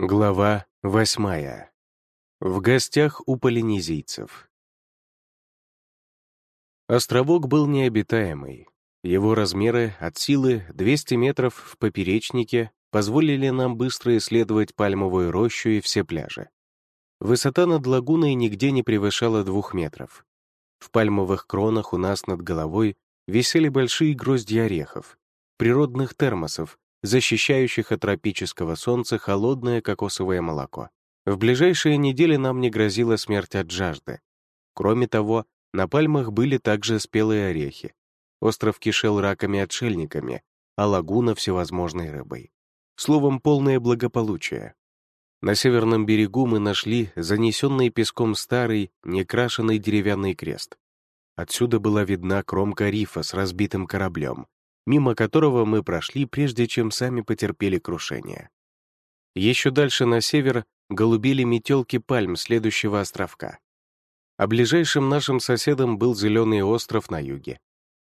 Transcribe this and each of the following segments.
Глава восьмая. В гостях у полинезийцев. Островок был необитаемый. Его размеры от силы 200 метров в поперечнике позволили нам быстро исследовать пальмовую рощу и все пляжи. Высота над лагуной нигде не превышала двух метров. В пальмовых кронах у нас над головой висели большие грозди орехов, природных термосов, защищающих от тропического солнца холодное кокосовое молоко. В ближайшие недели нам не грозила смерть от жажды. Кроме того, на пальмах были также спелые орехи. Остров кишел раками-отшельниками, а лагуна — всевозможной рыбой. Словом, полное благополучие. На северном берегу мы нашли занесенный песком старый, некрашенный деревянный крест. Отсюда была видна кромка рифа с разбитым кораблем, мимо которого мы прошли, прежде чем сами потерпели крушение. Еще дальше на север голубели метелки пальм следующего островка. А ближайшим нашим соседом был зеленый остров на юге.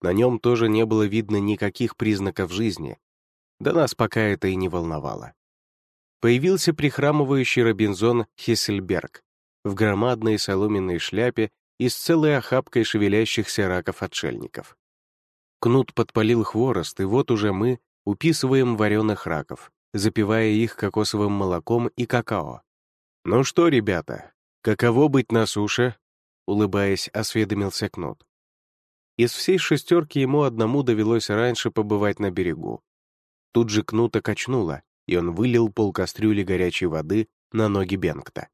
На нем тоже не было видно никаких признаков жизни. Да нас пока это и не волновало. Появился прихрамывающий Робинзон Хессельберг в громадной соломенной шляпе и с целой охапкой шевелящихся раков-отшельников. Кнут подпалил хворост, и вот уже мы уписываем вареных раков, запивая их кокосовым молоком и какао. «Ну что, ребята, каково быть на суше?» Улыбаясь, осведомился Кнут. Из всей шестерки ему одному довелось раньше побывать на берегу. Тут же Кнута качнуло, и он вылил полкастрюли горячей воды на ноги Бенгта.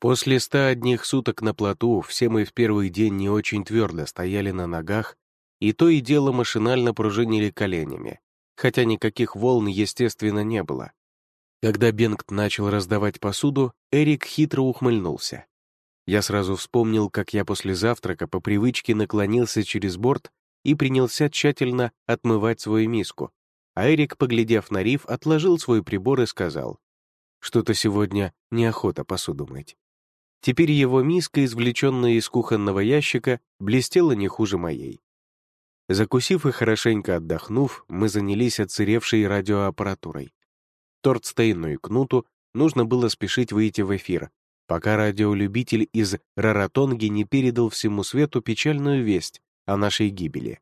После ста одних суток на плоту все мы в первый день не очень твердо стояли на ногах и то и дело машинально пружинили коленями, хотя никаких волн, естественно, не было. Когда Бенгт начал раздавать посуду, Эрик хитро ухмыльнулся. Я сразу вспомнил, как я после завтрака по привычке наклонился через борт и принялся тщательно отмывать свою миску, а Эрик, поглядев на риф, отложил свой прибор и сказал, «Что-то сегодня неохота посуду мыть». Теперь его миска, извлеченная из кухонного ящика, блестела не хуже моей. Закусив и хорошенько отдохнув, мы занялись отсыревшей радиоаппаратурой. Тортстейну и Кнуту нужно было спешить выйти в эфир, пока радиолюбитель из Раратонги не передал всему свету печальную весть о нашей гибели.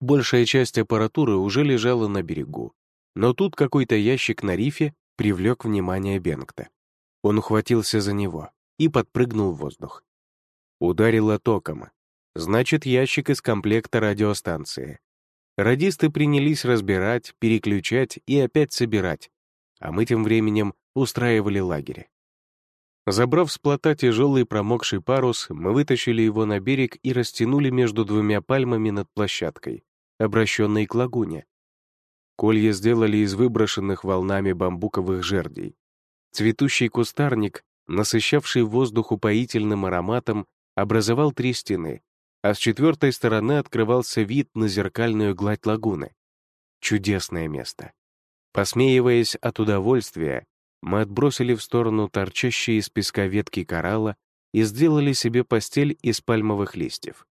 Большая часть аппаратуры уже лежала на берегу, но тут какой-то ящик на рифе привлек внимание Бенгта. Он ухватился за него и подпрыгнул в воздух. Ударило током, Значит, ящик из комплекта радиостанции. Радисты принялись разбирать, переключать и опять собирать, а мы тем временем устраивали лагерь. Забрав с плота тяжелый промокший парус, мы вытащили его на берег и растянули между двумя пальмами над площадкой, обращенной к лагуне. Колья сделали из выброшенных волнами бамбуковых жердей. Цветущий кустарник, насыщавший воздух упоительным ароматом, образовал три стены, а с четвертой стороны открывался вид на зеркальную гладь лагуны. Чудесное место. Посмеиваясь от удовольствия, мы отбросили в сторону торчащие из песка ветки коралла и сделали себе постель из пальмовых листьев.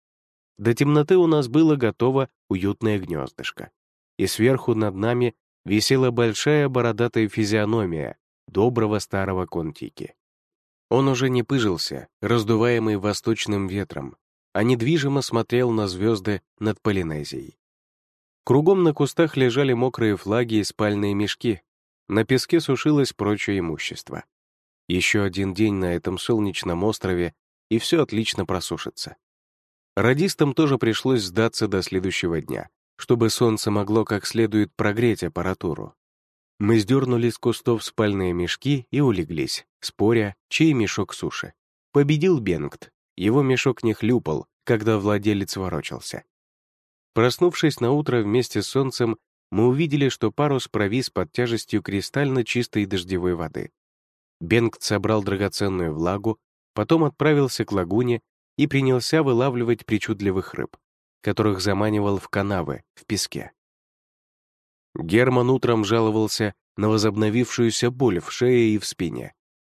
До темноты у нас было готово уютное гнездышко, и сверху над нами висела большая бородатая физиономия доброго старого контики. Он уже не пыжился, раздуваемый восточным ветром, а недвижимо смотрел на звезды над Полинезией. Кругом на кустах лежали мокрые флаги и спальные мешки. На песке сушилось прочее имущество. Еще один день на этом солнечном острове, и все отлично просушится. Радистам тоже пришлось сдаться до следующего дня, чтобы солнце могло как следует прогреть аппаратуру. Мы сдернули с кустов спальные мешки и улеглись, споря, чей мешок суши. Победил Бенгт, его мешок не хлюпал, когда владелец ворочался. Проснувшись на утро вместе с солнцем, мы увидели, что парус провис под тяжестью кристально чистой дождевой воды. Бенгт собрал драгоценную влагу, потом отправился к лагуне и принялся вылавливать причудливых рыб, которых заманивал в канавы, в песке. Герман утром жаловался на возобновившуюся боль в шее и в спине,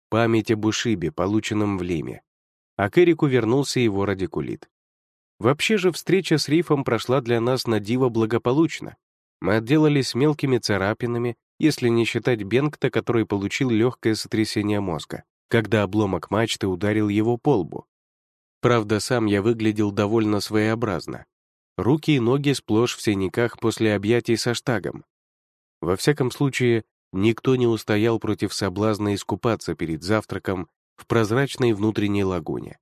память об ушибе, полученном в Лиме, а к Эрику вернулся его радикулит. Вообще же встреча с Рифом прошла для нас на диво благополучно. Мы отделались мелкими царапинами, если не считать Бенгта, который получил легкое сотрясение мозга, когда обломок мачты ударил его по лбу. Правда, сам я выглядел довольно своеобразно. Руки и ноги сплошь в синяках после объятий со штагом. Во всяком случае, никто не устоял против соблазна искупаться перед завтраком в прозрачной внутренней лагуне.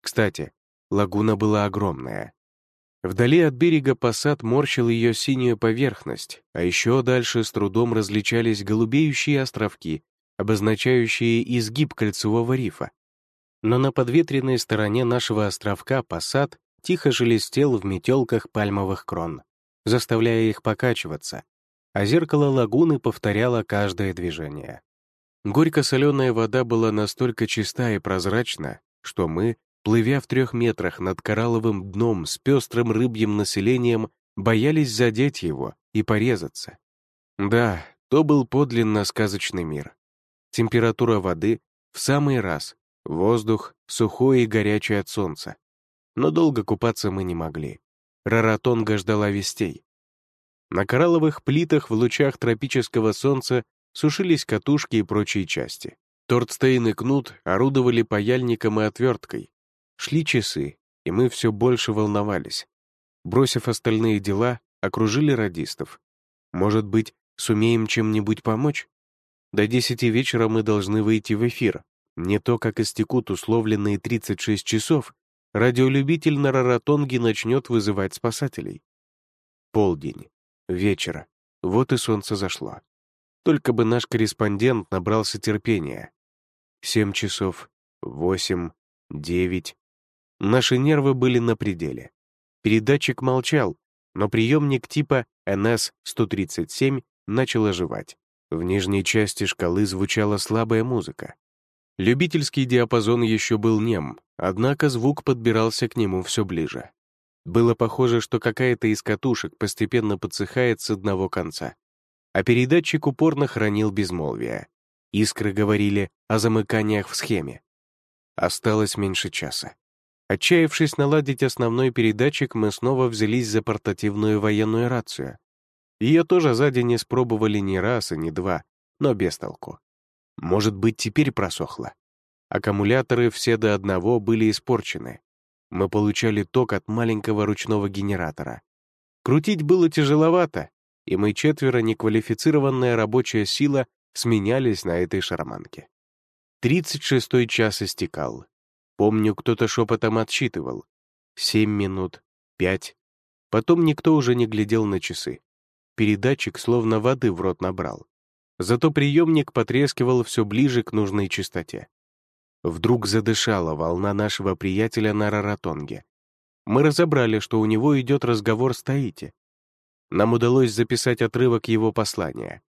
Кстати, лагуна была огромная. Вдали от берега посад морщил ее синюю поверхность, а еще дальше с трудом различались голубеющие островки, обозначающие изгиб кольцевого рифа. Но на подветренной стороне нашего островка посад тихо шелестел в метелках пальмовых крон, заставляя их покачиваться, а зеркало лагуны повторяло каждое движение. Горько-соленая вода была настолько чиста и прозрачна, что мы, плывя в трех метрах над коралловым дном с пестрым рыбьим населением, боялись задеть его и порезаться. Да, то был подлинно сказочный мир. Температура воды в самый раз, воздух сухой и горячий от солнца. Но долго купаться мы не могли. Раратонга ждала вестей. На коралловых плитах в лучах тропического солнца сушились катушки и прочие части. Тортстейн и Кнут орудовали паяльником и отверткой, Шли часы, и мы все больше волновались. Бросив остальные дела, окружили радистов. Может быть, сумеем чем-нибудь помочь? До десяти вечера мы должны выйти в эфир. Не то, как истекут условленные 36 часов, радиолюбитель на Раратонге начнет вызывать спасателей. Полдень. Вечера. Вот и солнце зашло. Только бы наш корреспондент набрался терпения. Семь часов, восемь, девять. Наши нервы были на пределе. Передатчик молчал, но приемник типа NS-137 начал оживать. В нижней части шкалы звучала слабая музыка. Любительский диапазон еще был нем, однако звук подбирался к нему все ближе. Было похоже, что какая-то из катушек постепенно подсыхает с одного конца. А передатчик упорно хранил безмолвие. Искры говорили о замыканиях в схеме. Осталось меньше часа. Отчаявшись наладить основной передатчик, мы снова взялись за портативную военную рацию. Ее тоже за день испробовали не раз и не два, но без толку. Может быть, теперь просохло. Аккумуляторы все до одного были испорчены. Мы получали ток от маленького ручного генератора. Крутить было тяжеловато, и мы четверо, неквалифицированная рабочая сила, сменялись на этой шарманке. Тридцать шестой час истекал, Помню, кто-то шепотом отсчитывал. Семь минут, пять. Потом никто уже не глядел на часы. Передатчик словно воды в рот набрал. Зато приемник потрескивал все ближе к нужной частоте. Вдруг задышала волна нашего приятеля на Раратонге. Мы разобрали, что у него идет разговор с Таити. Нам удалось записать отрывок его послания.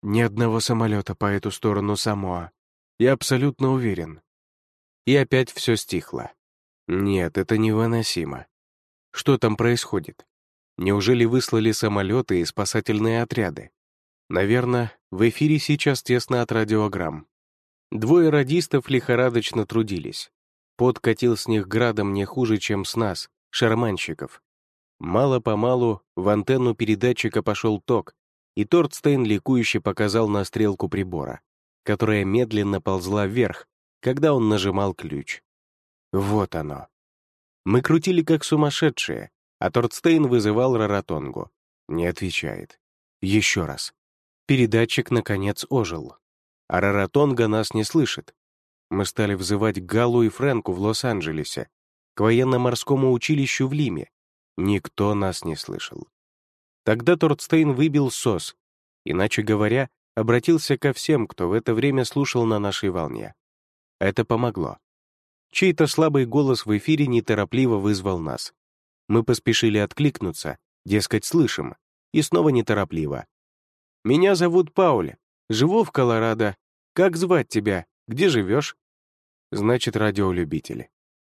«Ни одного самолета по эту сторону Самоа. Я абсолютно уверен. И опять все стихло. Нет, это невыносимо. Что там происходит? Неужели выслали самолеты и спасательные отряды? Наверное, в эфире сейчас тесно от радиограмм. Двое радистов лихорадочно трудились. Пот катил с них градом не хуже, чем с нас, шарманщиков. Мало-помалу в антенну передатчика пошел ток, и Тортстейн ликующе показал на стрелку прибора, которая медленно ползла вверх, когда он нажимал ключ. Вот оно. Мы крутили как сумасшедшие, а Тортстейн вызывал Раратонгу. Не отвечает. Еще раз. Передатчик, наконец, ожил. А Раратонга нас не слышит. Мы стали взывать Галу и Фрэнку в Лос-Анджелесе, к военно-морскому училищу в Лиме. Никто нас не слышал. Тогда Тортстейн выбил СОС, иначе говоря, обратился ко всем, кто в это время слушал на нашей волне. Это помогло. Чей-то слабый голос в эфире неторопливо вызвал нас. Мы поспешили откликнуться, дескать, слышим, и снова неторопливо. «Меня зовут Пауль. Живу в Колорадо. Как звать тебя? Где живешь?» Значит, радиолюбители.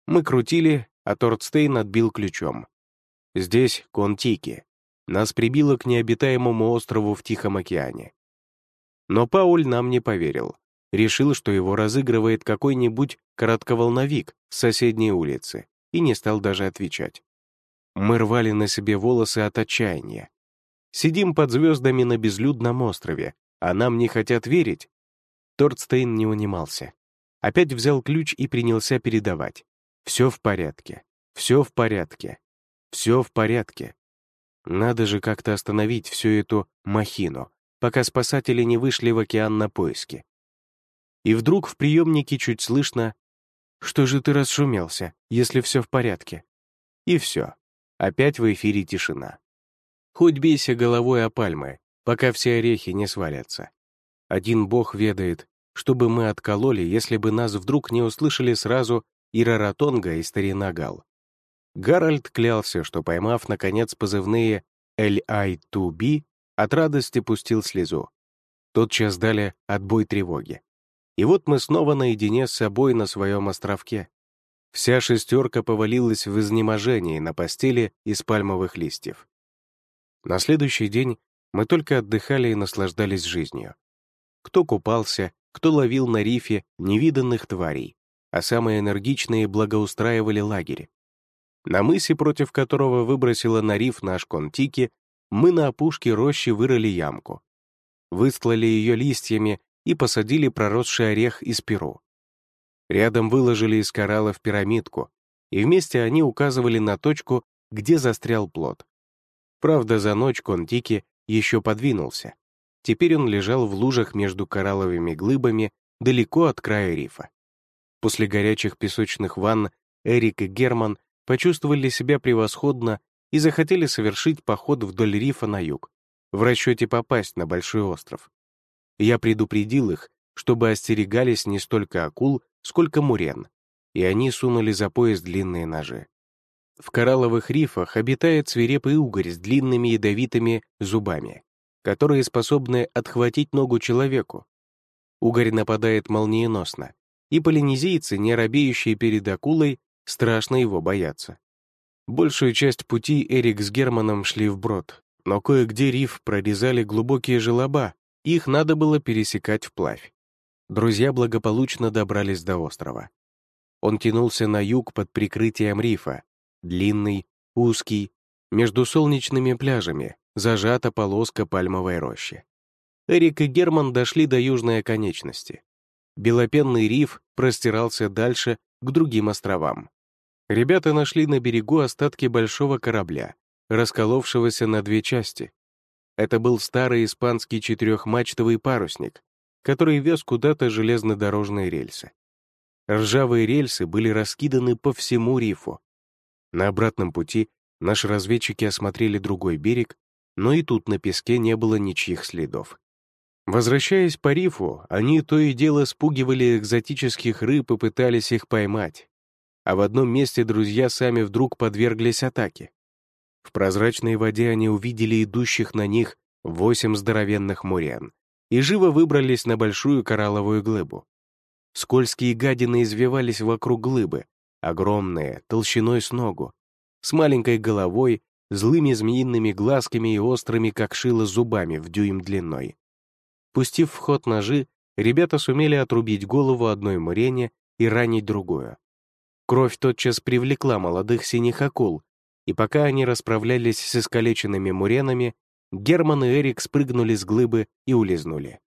Мы крутили, а Тортстейн отбил ключом. Здесь Контики. Нас прибило к необитаемому острову в Тихом океане. Но Пауль нам не поверил решил, что его разыгрывает какой-нибудь коротковолновик с соседней улицы, и не стал даже отвечать. Мы рвали на себе волосы от отчаяния. Сидим под звездами на безлюдном острове, а нам не хотят верить. Тортстейн не унимался. Опять взял ключ и принялся передавать. Все в порядке, все в порядке, все в порядке. Надо же как-то остановить всю эту махину, пока спасатели не вышли в океан на поиски. И вдруг в приемнике чуть слышно «Что же ты расшумелся, если все в порядке?» И все. Опять в эфире тишина. Хоть бейся головой о пальмы, пока все орехи не свалятся. Один бог ведает, чтобы мы откололи, если бы нас вдруг не услышали сразу и Раратонга, и Старинагал. Гарольд клялся, что, поймав, наконец, позывные «L.I.2B», от радости пустил слезу. Тотчас дали отбой тревоги. И вот мы снова наедине с собой на своем островке. Вся шестерка повалилась в изнеможении на постели из пальмовых листьев. На следующий день мы только отдыхали и наслаждались жизнью. Кто купался, кто ловил на рифе невиданных тварей, а самые энергичные благоустраивали лагерь. На мысе, против которого выбросила на риф наш контики, мы на опушке рощи вырыли ямку. Выстлали ее листьями и посадили проросший орех из перу. Рядом выложили из кораллов пирамидку, и вместе они указывали на точку, где застрял плод. Правда, за ночь Контики еще подвинулся. Теперь он лежал в лужах между коралловыми глыбами далеко от края рифа. После горячих песочных ванн Эрик и Герман почувствовали себя превосходно и захотели совершить поход вдоль рифа на юг, в расчете попасть на большой остров. Я предупредил их, чтобы остерегались не столько акул, сколько мурен, и они сунули за пояс длинные ножи. В коралловых рифах обитает свирепый угорь с длинными ядовитыми зубами, которые способны отхватить ногу человеку. Угорь нападает молниеносно, и полинезийцы, не робеющие перед акулой, страшно его боятся. Большую часть пути Эрик с Германом шли вброд, но кое-где риф прорезали глубокие желоба, их надо было пересекать вплавь. Друзья благополучно добрались до острова. Он тянулся на юг под прикрытием рифа, длинный, узкий, между солнечными пляжами, зажата полоска пальмовой рощи. Эрик и Герман дошли до южной оконечности. Белопенный риф простирался дальше к другим островам. Ребята нашли на берегу остатки большого корабля, расколовшегося на две части. Это был старый испанский четырехмачтовый парусник, который вез куда-то железнодорожные рельсы. Ржавые рельсы были раскиданы по всему рифу, на обратном пути наши разведчики осмотрели другой берег, но и тут на песке не было ничьих следов. Возвращаясь по рифу, они то и дело спугивали экзотических рыб и пытались их поймать. А в одном месте друзья сами вдруг подверглись атаке. В прозрачной воде они увидели идущих на них восемь здоровенных мурен и живо выбрались на большую коралловую глыбу. Скользкие гадины извивались вокруг глыбы, огромные, толщиной с ногу, с маленькой головой, злыми змеиными глазками и острыми, как шило, зубами в дюйм длиной. Пустив в ход ножи, ребята сумели отрубить голову одной мурене и ранить другую. Кровь тотчас привлекла молодых синих акул, и пока они расправлялись с искалеченными муренами, Герман и Эрик спрыгнули с глыбы и улизнули.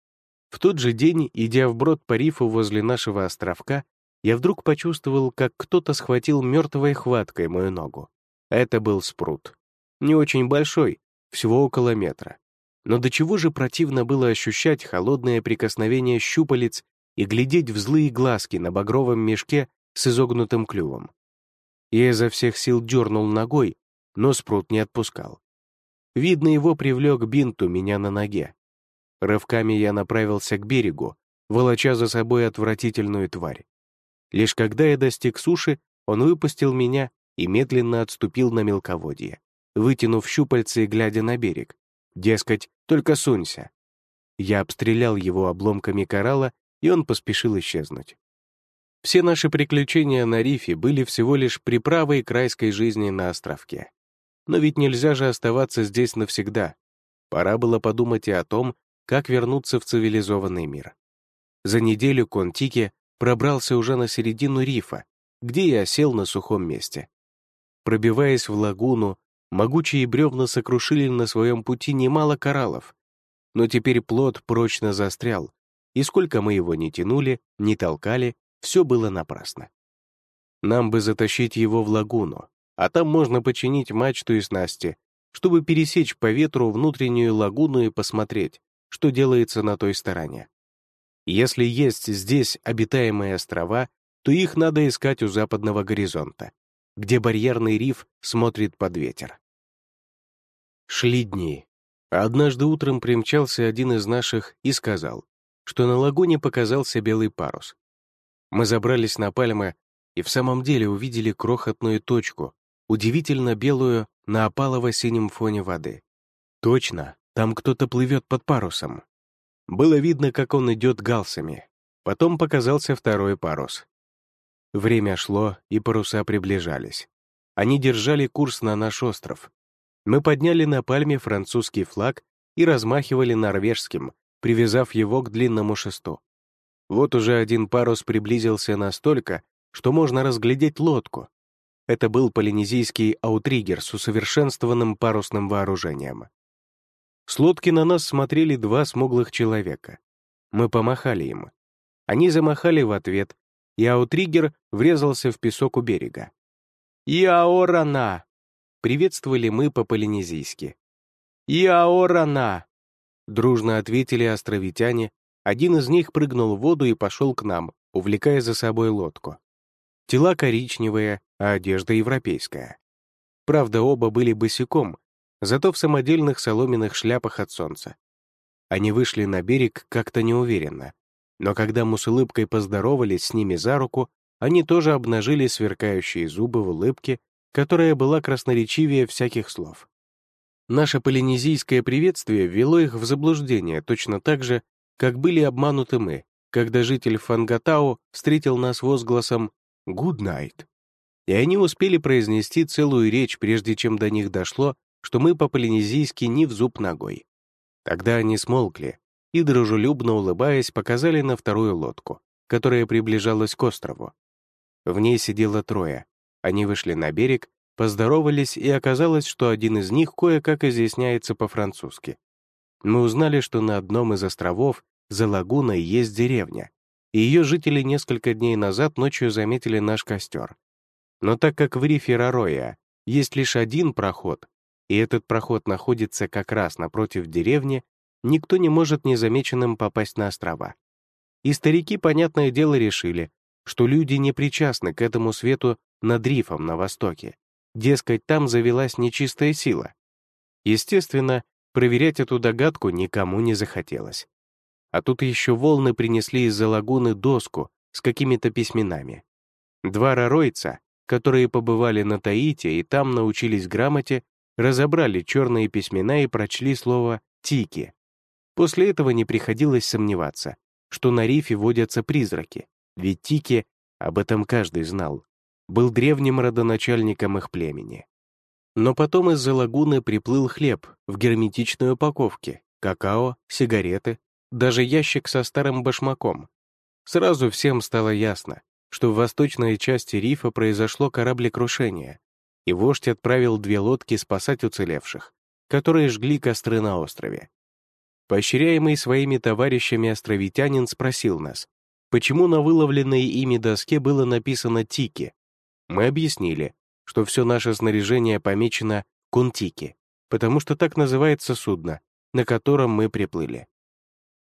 В тот же день, идя вброд по рифу возле нашего островка, я вдруг почувствовал, как кто-то схватил мертвой хваткой мою ногу. Это был спрут. Не очень большой, всего около метра. Но до чего же противно было ощущать холодное прикосновение щупалец и глядеть в злые глазки на багровом мешке с изогнутым клювом. Я изо всех сил дернул ногой, но спрут не отпускал. Видно, его привлек бинт у меня на ноге. Рывками я направился к берегу, волоча за собой отвратительную тварь. Лишь когда я достиг суши, он выпустил меня и медленно отступил на мелководье, вытянув щупальца и глядя на берег. Дескать, только сунься. Я обстрелял его обломками коралла, и он поспешил исчезнуть. Все наши приключения на рифе были всего лишь приправой к райской жизни на островке. Но ведь нельзя же оставаться здесь навсегда. Пора было подумать и о том, как вернуться в цивилизованный мир. За неделю Контике пробрался уже на середину рифа, где я сел на сухом месте. Пробиваясь в лагуну, Могучие бревна сокрушили на своем пути немало кораллов. Но теперь плод прочно застрял, и сколько мы его не тянули, не толкали, все было напрасно. Нам бы затащить его в лагуну, а там можно починить мачту и снасти, чтобы пересечь по ветру внутреннюю лагуну и посмотреть, что делается на той стороне. Если есть здесь обитаемые острова, то их надо искать у западного горизонта, где барьерный риф смотрит под ветер. Шли дни. Однажды утром примчался один из наших и сказал, что на лагуне показался белый парус. Мы забрались на пальмы и в самом деле увидели крохотную точку, удивительно белую на опалово-синем фоне воды. Точно, там кто-то плывет под парусом. Было видно, как он идет галсами. Потом показался второй парус. Время шло, и паруса приближались. Они держали курс на наш остров. Мы подняли на пальме французский флаг и размахивали норвежским, привязав его к длинному шесту. Вот уже один парус приблизился настолько, что можно разглядеть лодку. Это был полинезийский аутригер с усовершенствованным парусным вооружением. С лодки на нас смотрели два смуглых человека. Мы помахали им. Они замахали в ответ, и аутригер врезался в песок у берега. «Яорана!» — приветствовали мы по-полинезийски. «Яорана!» — дружно ответили островитяне, один из них прыгнул в воду и пошел к нам, увлекая за собой лодку. Тела коричневые, а одежда европейская. Правда, оба были босиком, зато в самодельных соломенных шляпах от солнца. Они вышли на берег как-то неуверенно, но когда мы с улыбкой поздоровались с ними за руку, они тоже обнажили сверкающие зубы в улыбке, которая была красноречивее всяких слов. Наше полинезийское приветствие ввело их в заблуждение точно так же, как были обмануты мы, когда житель Фангатау встретил нас возгласом «Good night». И они успели произнести целую речь, прежде чем до них дошло, что мы по-полинезийски не в зуб ногой. Тогда они смолкли и, дружелюбно улыбаясь, показали на вторую лодку, которая приближалась к острову. В ней сидело трое. Они вышли на берег, поздоровались, и оказалось, что один из них кое-как изъясняется по-французски. Мы узнали, что на одном из островов за лагуной есть деревня, и ее жители несколько дней назад ночью заметили наш костер. Но так как в рифе Рароя есть лишь один проход, и этот проход находится как раз напротив деревни, никто не может незамеченным попасть на острова. И старики, понятное дело, решили, что люди не причастны к этому свету над рифом на востоке. Дескать, там завелась нечистая сила. Естественно, проверять эту догадку никому не захотелось. А тут еще волны принесли из-за лагуны доску с какими-то письменами. Два раройца, которые побывали на Таити и там научились грамоте, разобрали черные письмена и прочли слово «тики». После этого не приходилось сомневаться, что на рифе водятся призраки, ведь Тики, об этом каждый знал, был древним родоначальником их племени. Но потом из-за лагуны приплыл хлеб в герметичной упаковке, какао, сигареты, даже ящик со старым башмаком. Сразу всем стало ясно, что в восточной части рифа произошло кораблекрушение, и вождь отправил две лодки спасать уцелевших, которые жгли костры на острове. Поощряемый своими товарищами островитянин спросил нас, почему на выловленной ими доске было написано «Тики». Мы объяснили, что все наше снаряжение помечено «Кунтики», потому что так называется судно, на котором мы приплыли.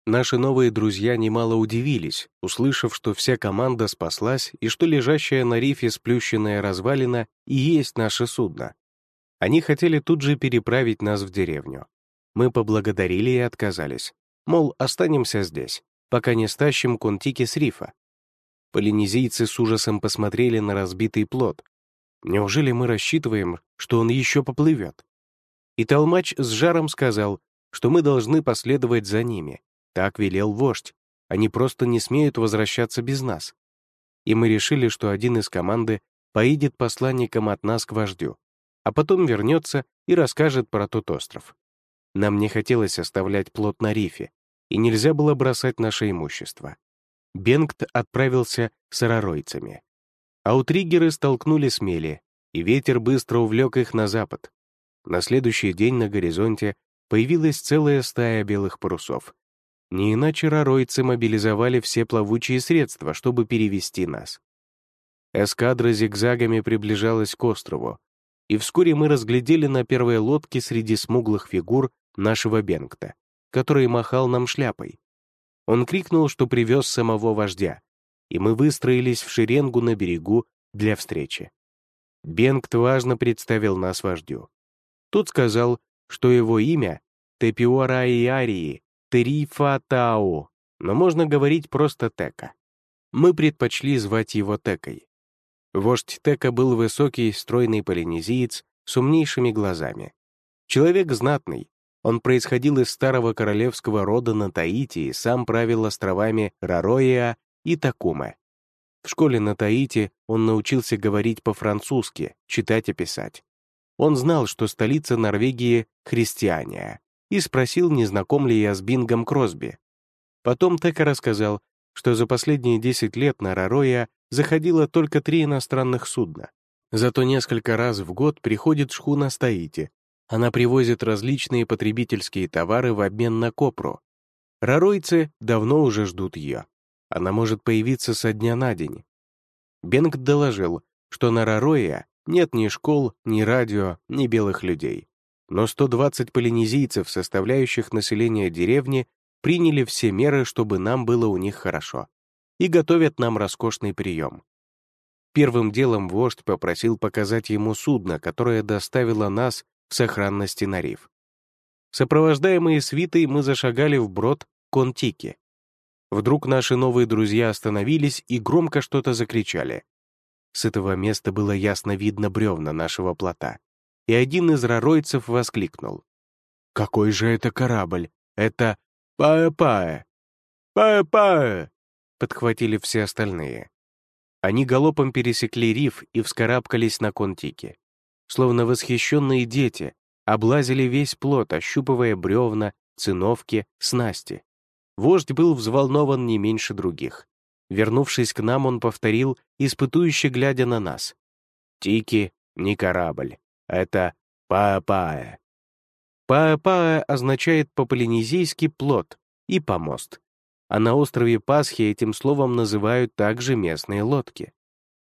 Наши новые друзья немало удивились, услышав, что вся команда спаслась и что лежащая на рифе сплющенная развалина и есть наше судно. Они хотели тут же переправить нас в деревню. Мы поблагодарили и отказались. Мол, останемся здесь, пока не стащим кунтики с рифа. Полинезийцы с ужасом посмотрели на разбитый плод. Неужели мы рассчитываем, что он еще поплывет? И толмач с жаром сказал, что мы должны последовать за ними, так велел вождь. Они просто не смеют возвращаться без нас. И мы решили, что один из команды поедет посланником от нас к вождю, а потом вернется и расскажет про тот остров. Нам не хотелось оставлять плот на рифе, и нельзя было бросать наше имущество. Бенгт отправился с араройцами. Аутригеры столкнули с мели, и ветер быстро увлек их на запад. на следующий день на горизонте появилась целая стая белых парусов. Не иначе раройцы мобилизовали все плавучие средства, чтобы перевести нас. Эскадра зигзагами приближалась к острову, и вскоре мы разглядели на первой лодке среди смуглых фигур нашего Бенгта, который махал нам шляпой. Он крикнул, что привез самого вождя, и мы выстроились в шеренгу на берегу для встречи. Бенгт важно представил нас вождю. Тот сказал, что его имя — Тепиуараиарии Терифа Тао, но можно говорить просто Тека. Мы предпочли звать его Текой. Вождь Тека был высокий, стройный полинезиец с умнейшими глазами. Человек знатный, он происходил из старого королевского рода на Таити и сам правил островами Рароя и Такума. В школе на Таити он научился говорить по-французски, читать и писать. Он знал, что столица Норвегии — Христиания, и спросил, не знаком ли я с Бингом Кросби. Потом Тека рассказал, что за последние 10 лет на Рароя заходило только три иностранных судна. Зато несколько раз в год приходит шхуна с Таити, она привозит различные потребительские товары в обмен на копру. Раройцы давно уже ждут ее. Она может появиться со дня на день. Бенг доложил, что на Рароя нет ни школ, ни радио, ни белых людей. Но 120 полинезийцев, составляющих население деревни, приняли все меры, чтобы нам было у них хорошо, и готовят нам роскошный прием. Первым делом вождь попросил показать ему судно, которое доставило нас сохранности на риф. Сопровождаемые свитой мы зашагали в брод Контики. Вдруг наши новые друзья остановились и громко что-то закричали. С этого места было ясно видно бревна нашего плота, и один из раройцев воскликнул. «Какой же это корабль? Это Паэ-Паэ!» «Паэ-Паэ!» — подхватили все остальные. Они галопом пересекли риф и вскарабкались на контики словно восхищенные дети, облазили весь плот, ощупывая бревна, циновки, снасти. Вождь был взволнован не меньше других. Вернувшись к нам, он повторил, испытующе глядя на нас. «Тики — не корабль, это Паапая». Паапая означает по-полинезийски «плот» и «помост», а на острове Пасхи этим словом называют также местные лодки.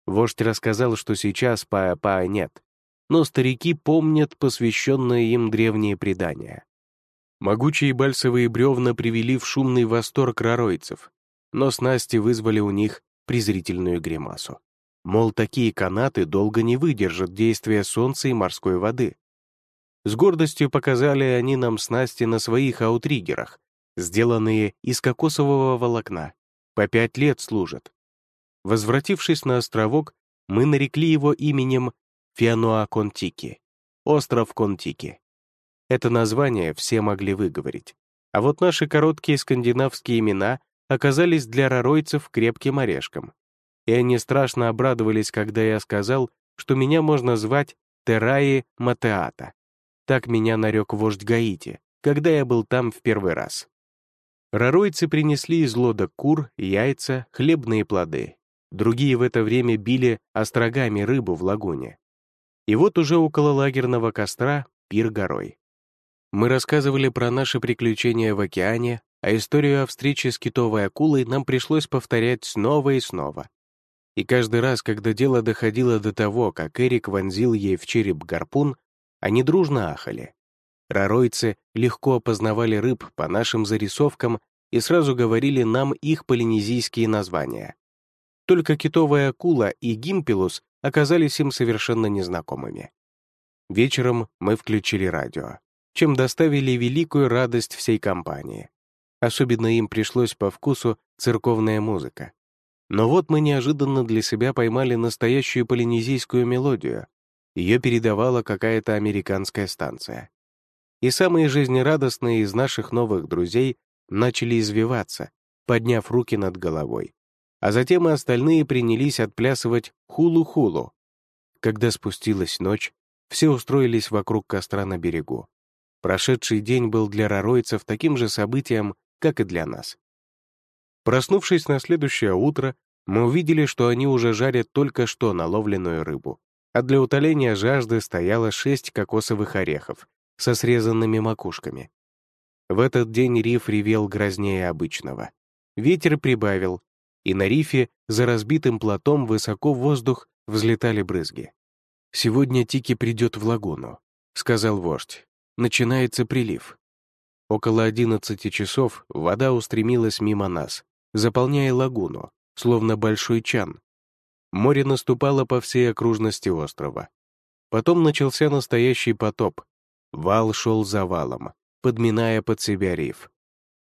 Вождь рассказал, что сейчас Паапая нет, но старики помнят посвященные им древние предания. Могучие бальсовые бревна привели в шумный восторг раройцев, но снасти вызвали у них презрительную гримасу. Мол, такие канаты долго не выдержат действия солнца и морской воды. С гордостью показали они нам снасти на своих аутригерах, сделанные из кокосового волокна. По пять лет служат. Возвратившись на островок, мы нарекли его именем Фиануа Контики, остров Контики. Это название все могли выговорить. А вот наши короткие скандинавские имена оказались для раройцев крепким орешком. И они страшно обрадовались, когда я сказал, что меня можно звать Тераи Матеата. Так меня нарек вождь Гаити, когда я был там в первый раз. Раройцы принесли из лодок кур, яйца, хлебные плоды. Другие в это время били острогами рыбу в лагуне. И вот уже около лагерного костра пир горой. Мы рассказывали про наши приключения в океане, а историю о встрече с китовой акулой нам пришлось повторять снова и снова. И каждый раз, когда дело доходило до того, как Эрик вонзил ей в череп гарпун, они дружно ахали. Раройцы легко опознавали рыб по нашим зарисовкам и сразу говорили нам их полинезийские названия. Только китовая акула и гимпелус оказались им совершенно незнакомыми. Вечером мы включили радио, чем доставили великую радость всей компании. Особенно им пришлось по вкусу церковная музыка. Но вот мы неожиданно для себя поймали настоящую полинезийскую мелодию. Ее передавала какая-то американская станция. И самые жизнерадостные из наших новых друзей начали извиваться, подняв руки над головой а затем и остальные принялись отплясывать хулу-хулу. Когда спустилась ночь, все устроились вокруг костра на берегу. Прошедший день был для раройцев таким же событием, как и для нас. Проснувшись на следующее утро, мы увидели, что они уже жарят только что наловленную рыбу, а для утоления жажды стояло шесть кокосовых орехов со срезанными макушками. В этот день риф ревел грознее обычного. Ветер прибавил, и на рифе за разбитым платом высоко в воздух взлетали брызги. «Сегодня Тики придет в лагуну», — сказал вождь. «Начинается прилив». Около одиннадцати часов вода устремилась мимо нас, заполняя лагуну, словно большой чан. Море наступало по всей окружности острова. Потом начался настоящий потоп. Вал шел за валом, подминая под себя риф.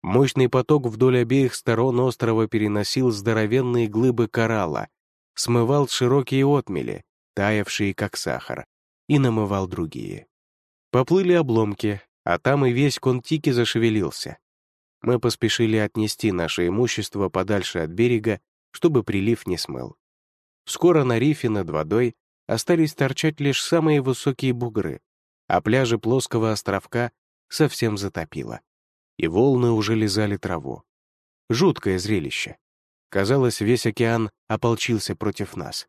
Мощный поток вдоль обеих сторон острова переносил здоровенные глыбы коралла, смывал широкие отмели, таявшие как сахар, и намывал другие. Поплыли обломки, а там и весь Контики зашевелился. Мы поспешили отнести наше имущество подальше от берега, чтобы прилив не смыл. Скоро на рифе над водой остались торчать лишь самые высокие бугры, а пляжи плоского островка совсем затопило. И волны уже лизали траву. Жуткое зрелище. Казалось, весь океан ополчился против нас.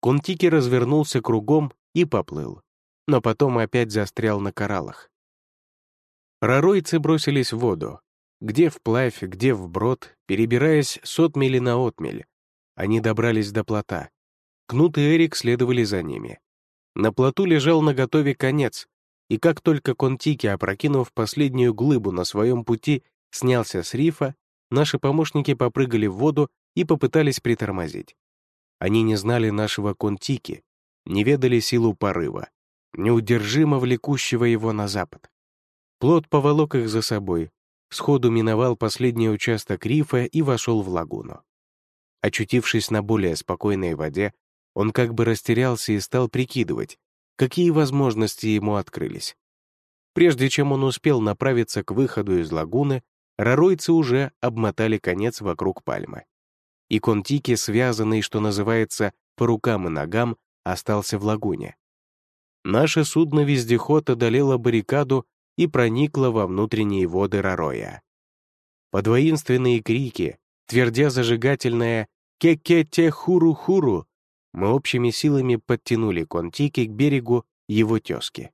Контики развернулся кругом и поплыл, но потом опять застрял на кораллах. Роройцы бросились в воду, где вплавь, где вброд, перебираясь с отмели на отмель. Они добрались до плота. Кнут и Эрик следовали за ними. На плоту лежал наготове конец, и как только Контики, опрокинув последнюю глыбу на своем пути, снялся с рифа, наши помощники попрыгали в воду и попытались притормозить. Они не знали нашего Контики, не ведали силу порыва, неудержимо влекущего его на запад. Плот поволок их за собой, сходу миновал последний участок рифа и вошел в лагуну. Очутившись на более спокойной воде, он как бы растерялся и стал прикидывать, какие возможности ему открылись. Прежде чем он успел направиться к выходу из лагуны, роройцы уже обмотали конец вокруг пальмы. И Контики, связанный, что называется, по рукам и ногам, остался в лагуне. Наше судно-вездеход одолело баррикаду и проникла во внутренние воды Рароя. Под воинственные крики, твердя зажигательное «ке-ке-те-хуру-хуру», мы общими силами подтянули Контики к берегу его тезки.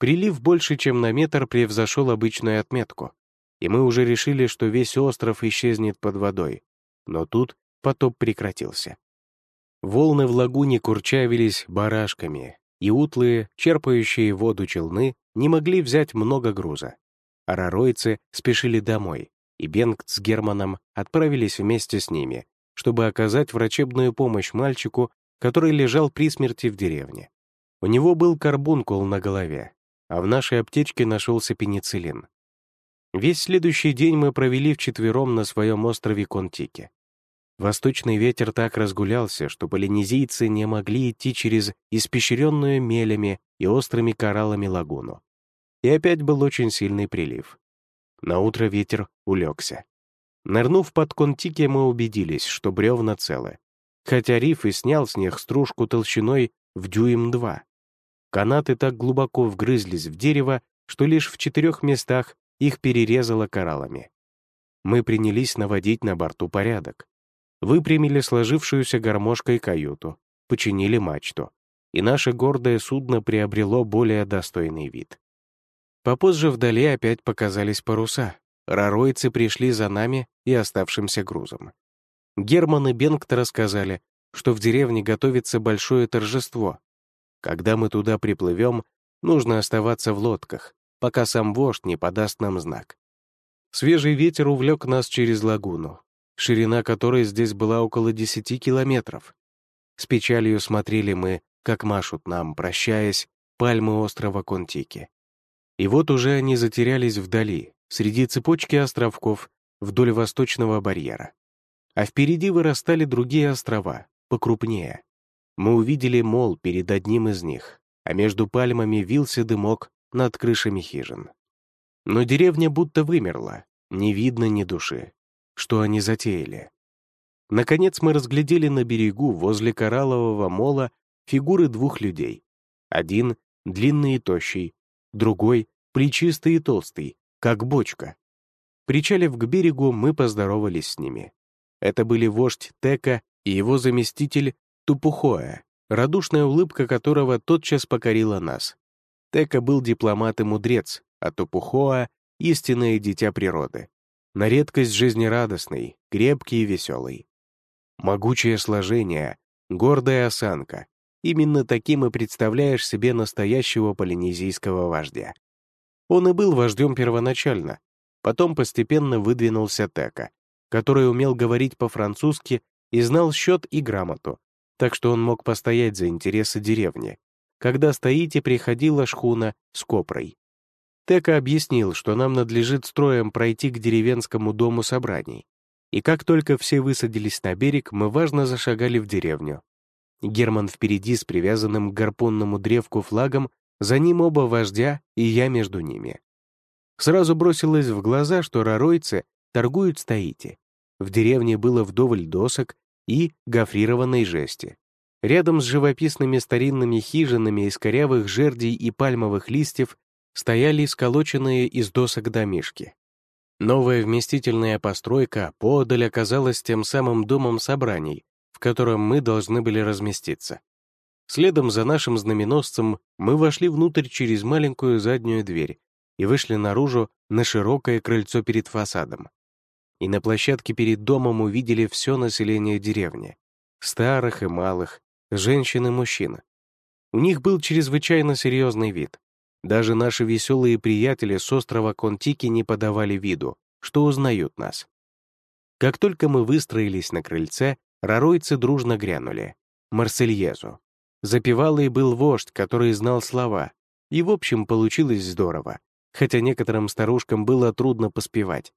Прилив больше, чем на метр превзошел обычную отметку, и мы уже решили, что весь остров исчезнет под водой. Но тут потоп прекратился. Волны в лагуне курчавились барашками, и утлые, черпающие воду челны, не могли взять много груза. Араройцы спешили домой, и Бенгт с Германом отправились вместе с ними, чтобы оказать врачебную помощь мальчику, который лежал при смерти в деревне. У него был карбункул на голове, а в нашей аптечке нашелся пенициллин. Весь следующий день мы провели вчетвером на своем острове Контике. Восточный ветер так разгулялся, что полинезийцы не могли идти через испещренную мелями и острыми кораллами лагуну. И опять был очень сильный прилив. На утро ветер улегся. Нырнув под контики, мы убедились, что бревна целы. Хотя риф и снял с них стружку толщиной в дюйм два. Канаты так глубоко вгрызлись в дерево, что лишь в четырех местах их перерезало кораллами. Мы принялись наводить на борту порядок выпрямили сложившуюся гармошкой каюту, починили мачту, и наше гордое судно приобрело более достойный вид. Попозже вдали опять показались паруса. Роройцы пришли за нами и оставшимся грузом. Герман и Бенгт рассказали, что в деревне готовится большое торжество. Когда мы туда приплывем, нужно оставаться в лодках, пока сам вождь не подаст нам знак. Свежий ветер увлек нас через лагуну, ширина которой здесь была около 10 километров. С печалью смотрели мы, как машут нам, прощаясь, пальмы острова Контики. И вот уже они затерялись вдали, среди цепочки островков, вдоль восточного барьера. А впереди вырастали другие острова, покрупнее. Мы увидели мол перед одним из них, а между пальмами вился дымок над крышами хижин. Но деревня будто вымерла, не видно ни души что они затеяли. Наконец мы разглядели на берегу возле кораллового мола фигуры двух людей. Один — длинный и тощий, другой — плечистый и толстый, как бочка. Причалив к берегу, мы поздоровались с ними. Это были вождь Тека и его заместитель Тупухоя, радушная улыбка которого тотчас покорила нас. Тека был дипломат и мудрец, а Тупухоа — истинное дитя природы. На редкость жизнерадостный, крепкий и веселый. Могучее сложение, гордая осанка. Именно таким и представляешь себе настоящего полинезийского вождя. Он и был вождем первоначально, потом постепенно выдвинулся Тека, который умел говорить по-французски и знал счет и грамоту, так что он мог постоять за интересы деревни, когда стоите приходила шхуна с копрой. Тека объяснил, что нам надлежит строем пройти к деревенскому дому собраний. И как только все высадились на берег, мы важно зашагали в деревню. Герман впереди с привязанным к гарпунному древку флагом, за ним оба вождя и я между ними. Сразу бросилось в глаза, что раройцы торгуют стоите. В деревне было вдоволь досок и гофрированной жести. Рядом с живописными старинными хижинами из корявых жердей и пальмовых листьев стояли сколоченные из досок домишки. Новая вместительная постройка поодаль оказалась тем самым домом собраний, в котором мы должны были разместиться. Следом за нашим знаменосцем мы вошли внутрь через маленькую заднюю дверь и вышли наружу на широкое крыльцо перед фасадом и на площадке перед домом увидели все население деревни. Старых и малых, женщин и мужчин. У них был чрезвычайно серьезный вид. Даже наши веселые приятели с острова Контики не подавали виду, что узнают нас. Как только мы выстроились на крыльце, раройцы дружно грянули. Марсельезу. Запевалый был вождь, который знал слова. И в общем получилось здорово, хотя некоторым старушкам было трудно поспевать.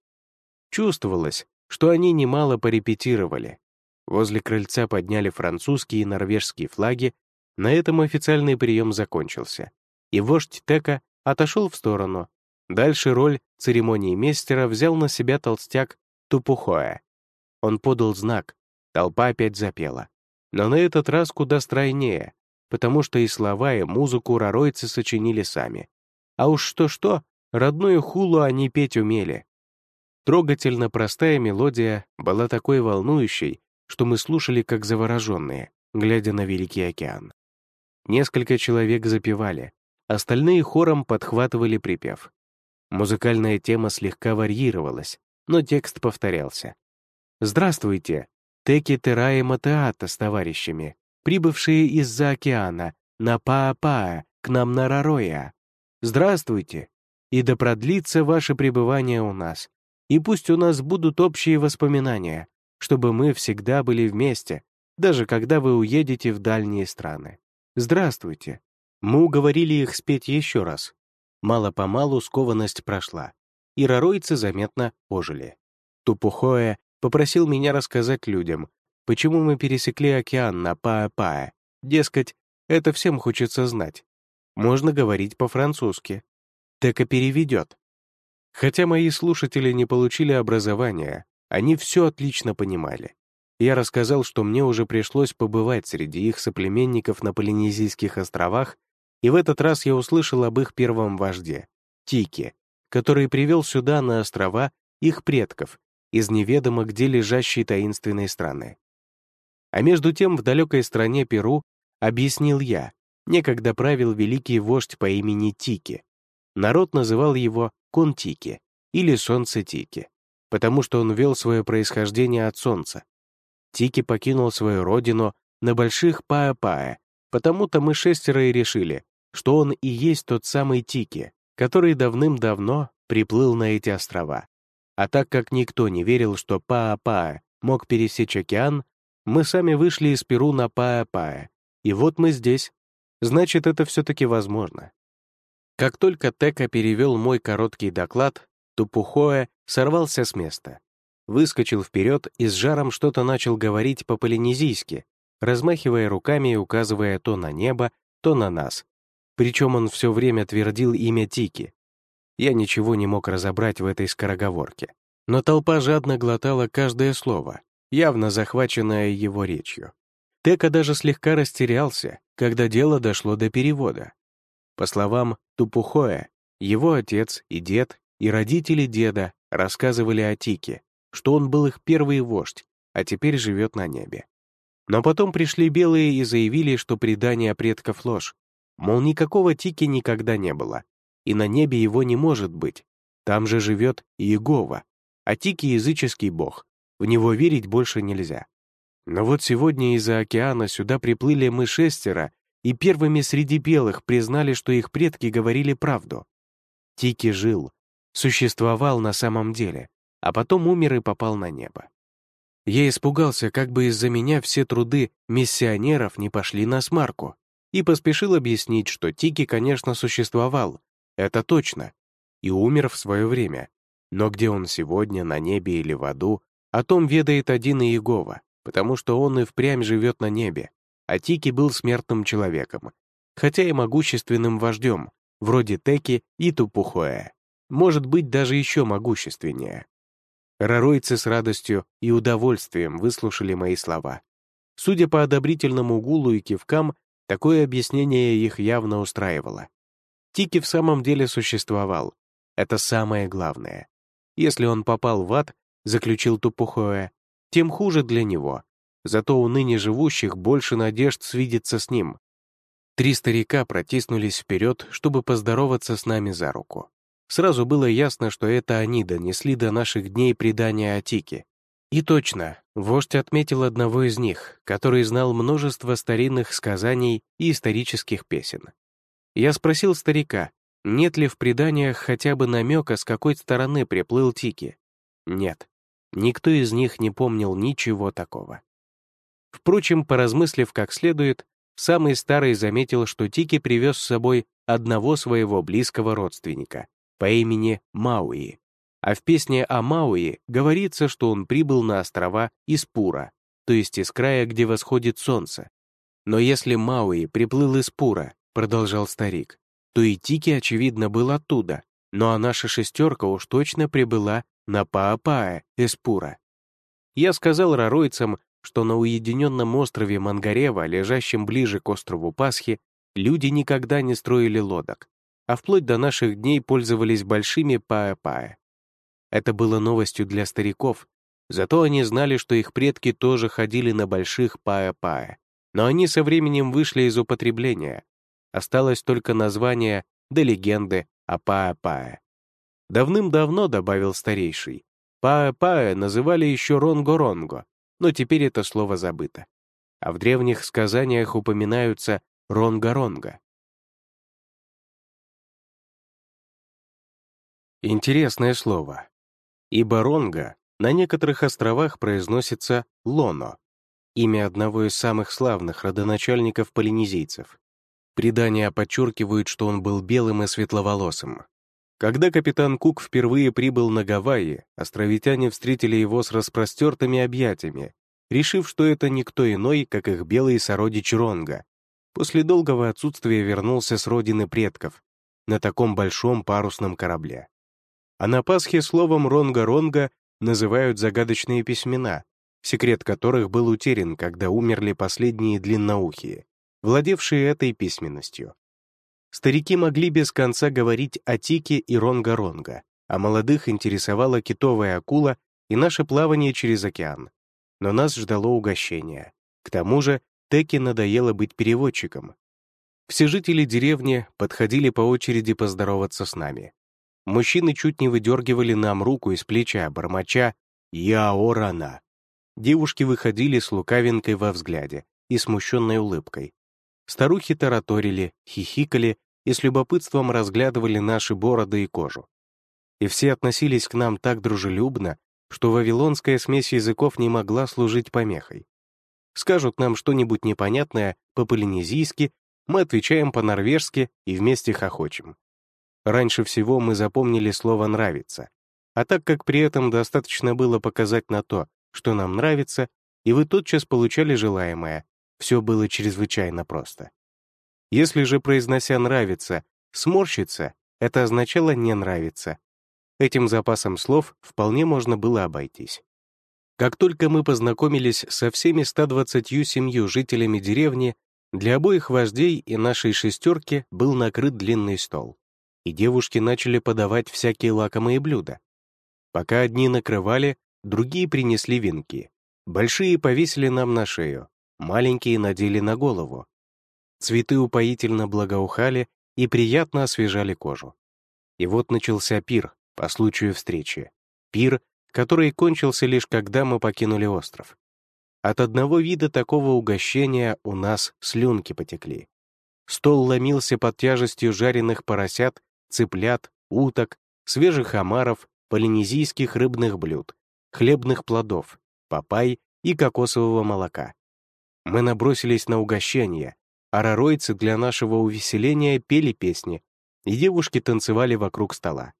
Чувствовалось, что они немало порепетировали. Возле крыльца подняли французские и норвежские флаги, на этом официальный прием закончился, и вождь Тека отошел в сторону. Дальше роль церемонии мейстера взял на себя толстяк Тупухоя. Он подал знак, толпа опять запела. Но на этот раз куда стройнее, потому что и слова, и музыку раройцы сочинили сами. А уж что-что, родную хулу они петь умели. Трогательно простая мелодия была такой волнующей, что мы слушали как завороженные, глядя на Великий океан. Несколько человек запевали, остальные хором подхватывали припев. Музыкальная тема слегка варьировалась, но текст повторялся. «Здравствуйте, Теки Тераа и Матеата с товарищами, прибывшие из-за океана, на Паа-Паа, к нам на Рароя. Здравствуйте, и да продлится ваше пребывание у нас, и пусть у нас будут общие воспоминания, чтобы мы всегда были вместе, даже когда вы уедете в дальние страны. Здравствуйте. Мы уговорили их спеть еще раз. Мало-помалу скованность прошла, и раройцы заметно ожили. Тупухое попросил меня рассказать людям, почему мы пересекли океан на Паа-Паа. Дескать, это всем хочется знать. Можно говорить по-французски. Тека переведет. Хотя мои слушатели не получили образования, они все отлично понимали. Я рассказал, что мне уже пришлось побывать среди их соплеменников на Полинезийских островах, и в этот раз я услышал об их первом вожде — Тике, который привел сюда, на острова, их предков из неведомо где лежащей таинственной страны. А между тем в далекой стране Перу, объяснил я, некогда правил великий вождь по имени Тики. Народ называл его Контики или Солнце Тики, потому что он вел свое происхождение от Солнца. Тики покинул свою родину на больших Паа-Паа, потому-то мы шестеро и решили, что он и есть тот самый Тики, который давным-давно приплыл на эти острова. А так как никто не верил, что Паа-Паа мог пересечь океан, мы сами вышли из Перу на Паа-Паа, и вот мы здесь. Значит, это все-таки возможно. Как только Тека перевел мой короткий доклад, Тупухоэ сорвался с места, выскочил вперед и с жаром что-то начал говорить по-полинезийски, размахивая руками и указывая то на небо, то на нас. Причем он все время твердил имя Тики. Я ничего не мог разобрать в этой скороговорке. Но толпа жадно глотала каждое слово, явно захваченное его речью. Тека даже слегка растерялся, когда дело дошло до перевода. По словам Тупухоя, его отец и дед и родители деда рассказывали о Тике, что он был их первый вождь, а теперь живет на небе. Но потом пришли белые и заявили, что предание предков ложь. Мол, никакого Тики никогда не было, и на небе его не может быть. Там же живет Иегова, а Тики — языческий бог, в него верить больше нельзя. Но вот сегодня из-за океана сюда приплыли мы шестеро, и первыми среди белых признали, что их предки говорили правду. Тики жил, существовал на самом деле, а потом умер и попал на небо. Я испугался, как бы из-за меня все труды миссионеров не пошли на смарку, и поспешил объяснить, что Тики, конечно, существовал, это точно, и умер в свое время. Но где он сегодня, на небе или в аду, о том ведает один Иегова, потому что он и впрямь живет на небе, а Тики был смертным человеком, хотя и могущественным вождем, вроде Теки и Тупухоэ, может быть, даже еще могущественнее. Раройцы с радостью и удовольствием выслушали мои слова. Судя по одобрительному гулу и кивкам, такое объяснение их явно устраивало. Тики в самом деле существовал. Это самое главное. Если он попал в ад, заключил Тупухоэ, тем хуже для него. Зато у ныне живущих больше надежд свидеться с ним. Три старика протиснулись вперед, чтобы поздороваться с нами за руку. Сразу было ясно, что это они донесли до наших дней предания о Тике. И точно, вождь отметил одного из них, который знал множество старинных сказаний и исторических песен. Я спросил старика, нет ли в преданиях хотя бы намека, с какой стороны приплыл Тики. Нет, никто из них не помнил ничего такого. Впрочем, поразмыслив как следует, самый старый заметил, что Тики привез с собой одного своего близкого родственника, по имени Мауи. А в песне о Мауи говорится, что он прибыл на острова из Пура, то есть из края, где восходит солнце. Но если Мауи приплыл из Пура, продолжал старик, то и Тики, очевидно, был оттуда, ну а наша шестерка уж точно прибыла на Паапаа из Пура. Я сказал раройцам, что на уединенном острове Мангарева, лежащем ближе к острову Пасхи, люди никогда не строили лодок, а вплоть до наших дней пользовались большими паэ-паэ. Это было новостью для стариков, зато они знали, что их предки тоже ходили на больших паэ-паэ, но они со временем вышли из употребления. Осталось только название да легенды о паэ-паэ. Давным-давно, добавил старейший, паэ-паэ называли еще ронго-ронго, но теперь это слово забыто. А в древних сказаниях упоминаются ронго-ронго. Интересное слово. Ибо ронга на некоторых островах произносится лоно, имя одного из самых славных родоначальников полинезийцев. Предания подчеркивают, что он был белым и светловолосым. Когда капитан Кук впервые прибыл на Гавайи, островитяне встретили его с распростертыми объятиями, решив, что это никто иной, как их белый сородич Ронга. После долгого отсутствия вернулся с родины предков на таком большом парусном корабле. А на Пасхе словом «ронга-ронга» называют загадочные письмена, секрет которых был утерян, когда умерли последние длинноухие, владевшие этой письменностью. Старики могли без конца говорить о Тике и Ронга-Ронга, а молодых интересовала китовая акула и наше плавание через океан. Но нас ждало угощение. К тому же Теке надоело быть переводчиком. Все жители деревни подходили по очереди поздороваться с нами. Мужчины чуть не выдергивали нам руку из плеча, бормоча «Яорана». Девушки выходили с лукавинкой во взгляде и смущенной улыбкой. Старухи тараторили, хихикали и с любопытством разглядывали наши бороды и кожу. И все относились к нам так дружелюбно, что вавилонская смесь языков не могла служить помехой. Скажут нам что-нибудь непонятное по-полинезийски, мы отвечаем по-норвежски и вместе хохочем. Раньше всего мы запомнили слово «нравится», а так как при этом достаточно было показать на то, что нам нравится, и вы тотчас получали желаемое, все было чрезвычайно просто. Если же, произнося «нравится», сморщиться, это означало «не нравится». Этим запасом слов вполне можно было обойтись. Как только мы познакомились со всеми 127 жителями деревни, для обоих вождей и нашей шестерки был накрыт длинный стол и девушки начали подавать всякие лакомые блюда. Пока одни накрывали, другие принесли венки. Большие повесили нам на шею, маленькие надели на голову. Цветы упоительно благоухали и приятно освежали кожу. И вот начался пир по случаю встречи. Пир, который кончился лишь когда мы покинули остров. От одного вида такого угощения у нас слюнки потекли. Стол ломился под тяжестью жареных поросят, цыплят, уток, свежих омаров, полинезийских рыбных блюд, хлебных плодов, папай и кокосового молока. Мы набросились на угощение, а раройцы для нашего увеселения пели песни, и девушки танцевали вокруг стола.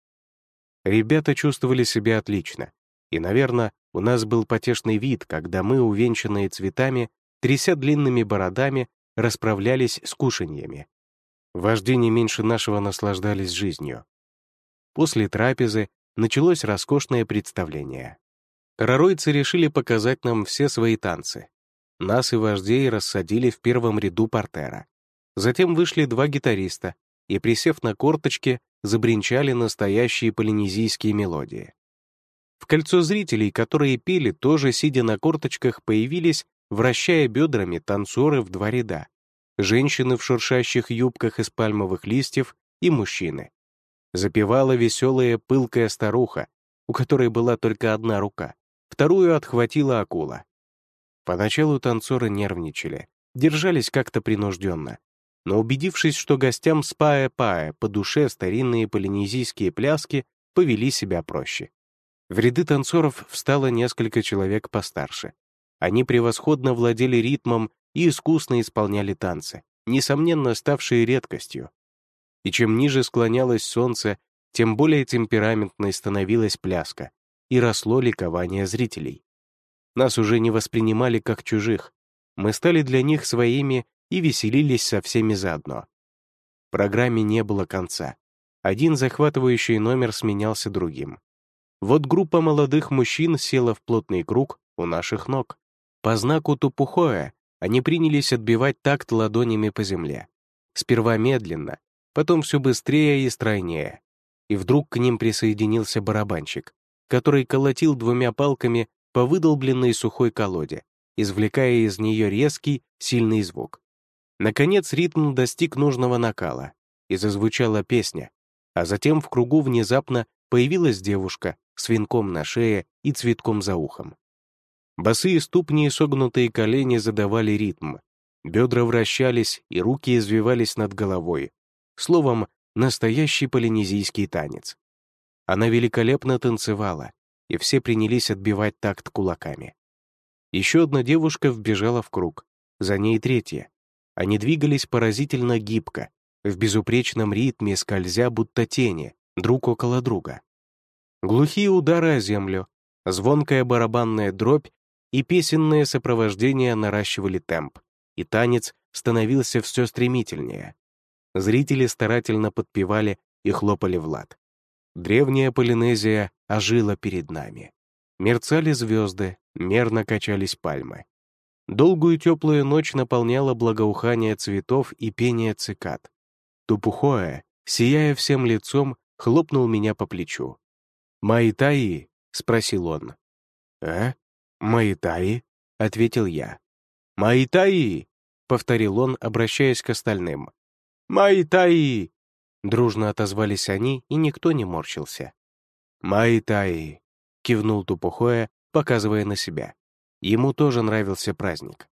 Ребята чувствовали себя отлично, и, наверное, у нас был потешный вид, когда мы, увенчанные цветами, тряся длинными бородами, расправлялись с кушаньями. Вожди не меньше нашего наслаждались жизнью. После трапезы началось роскошное представление. Раройцы решили показать нам все свои танцы. Нас и вождей рассадили в первом ряду портера. Затем вышли два гитариста и, присев на корточки, забринчали настоящие полинезийские мелодии. В кольцо зрителей, которые пели, тоже сидя на корточках, появились, вращая бедрами, танцоры в два ряда. Женщины в шуршащих юбках из пальмовых листьев и мужчины. Запевала веселая пылкая старуха, у которой была только одна рука, вторую отхватила акула. Поначалу танцоры нервничали, держались как-то принужденно. Но убедившись, что гостям с пая-пая по душе старинные полинезийские пляски повели себя проще. В ряды танцоров встало несколько человек постарше. Они превосходно владели ритмом и искусно исполняли танцы, несомненно ставшие редкостью. И чем ниже склонялось солнце, тем более темпераментной становилась пляска, и росло ликование зрителей. Нас уже не воспринимали как чужих. Мы стали для них своими и веселились со всеми заодно. Программе не было конца. Один захватывающий номер сменялся другим. Вот группа молодых мужчин села в плотный круг у наших ног. По знаку Тупухоя они принялись отбивать такт ладонями по земле. Сперва медленно, потом все быстрее и стройнее. И вдруг к ним присоединился барабанщик, который колотил двумя палками по выдолбленной сухой колоде, извлекая из нее резкий, сильный звук. Наконец ритм достиг нужного накала, и зазвучала песня, а затем в кругу внезапно появилась девушка с венком на шее и цветком за ухом. Босые ступни и согнутые колени задавали ритм, бедра вращались и руки извивались над головой. Словом, настоящий полинезийский танец. Она великолепно танцевала, и все принялись отбивать такт кулаками. Еще одна девушка вбежала в круг, за ней третья. Они двигались поразительно гибко, в безупречном ритме скользя будто тени, друг около друга. Глухие удары о землю, звонкая барабанная дробь и песенное сопровождение наращивали темп, и танец становился все стремительнее. Зрители старательно подпевали и хлопали в лад. Древняя Полинезия ожила перед нами. Мерцали звезды, мерно качались пальмы. Долгую теплую ночь наполняла благоухание цветов и пение цикад. Тупухоэ, сияя всем лицом, хлопнул меня по плечу. «Маитаи?» — спросил он. «А? Маитаи?» — ответил я. «Маитаи!» — повторил он, обращаясь к остальным. «Маитаи!» Дружно отозвались они, и никто не морщился. «Маитаи!» — кивнул Тупухоя, показывая на себя. Ему тоже нравился праздник.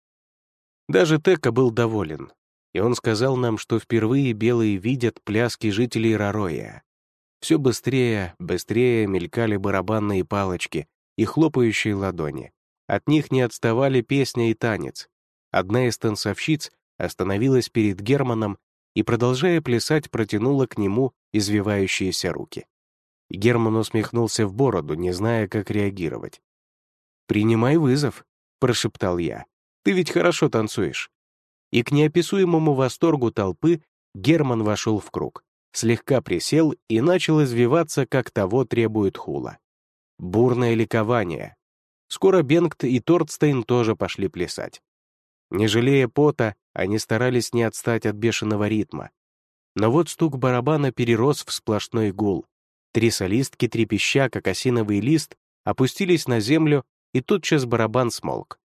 Даже Тека был доволен, и он сказал нам, что впервые белые видят пляски жителей Рароя. Все быстрее, быстрее мелькали барабанные палочки и хлопающие ладони. От них не отставали песня и танец. Одна из танцовщиц остановилась перед Германом и, продолжая плясать, протянула к нему извивающиеся руки. Герман усмехнулся в бороду, не зная, как реагировать. «Принимай вызов», — прошептал я. «Ты ведь хорошо танцуешь». И к неописуемому восторгу толпы Герман вошел в круг, слегка присел и начал извиваться, как того требует хула. Бурное ликование. Скоро Бенгт и Тортстейн тоже пошли плясать. Не жалея пота, они старались не отстать от бешеного ритма. Но вот стук барабана перерос в сплошной гул. Три солистки, трепеща, как осиновый лист, опустились на землю, и тотчас барабан смолк.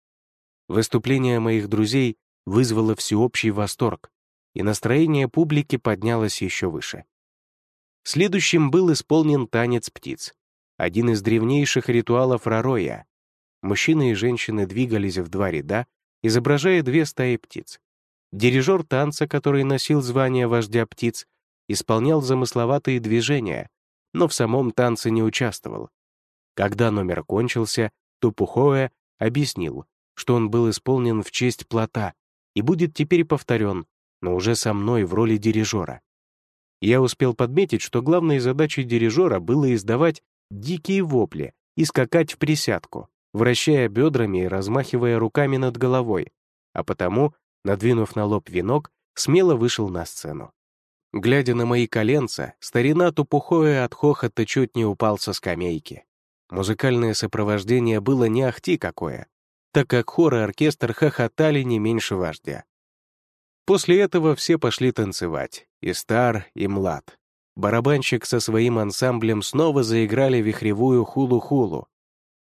Выступление моих друзей вызвало всеобщий восторг, и настроение публики поднялось еще выше. Следующим был исполнен танец птиц, один из древнейших ритуалов Рароя. Мужчины и женщины двигались в два ряда, изображая две стаи птиц. Дирижер танца, который носил звание вождя птиц, исполнял замысловатые движения, но в самом танце не участвовал. Когда номер кончился, Тупухоэ объяснил, что он был исполнен в честь плота и будет теперь повторен, но уже со мной в роли дирижера. Я успел подметить, что главной задачей дирижера было издавать дикие вопли и скакать в присядку, вращая бедрами и размахивая руками над головой, а потому, надвинув на лоб венок, смело вышел на сцену. Глядя на мои коленца, старина тупухое от хохота чуть не упал со скамейки. Музыкальное сопровождение было не ахти какое, так как хор и оркестр хохотали не меньше вождя. После этого все пошли танцевать, и стар, и млад. Барабанщик со своим ансамблем снова заиграли вихревую хулу-хулу.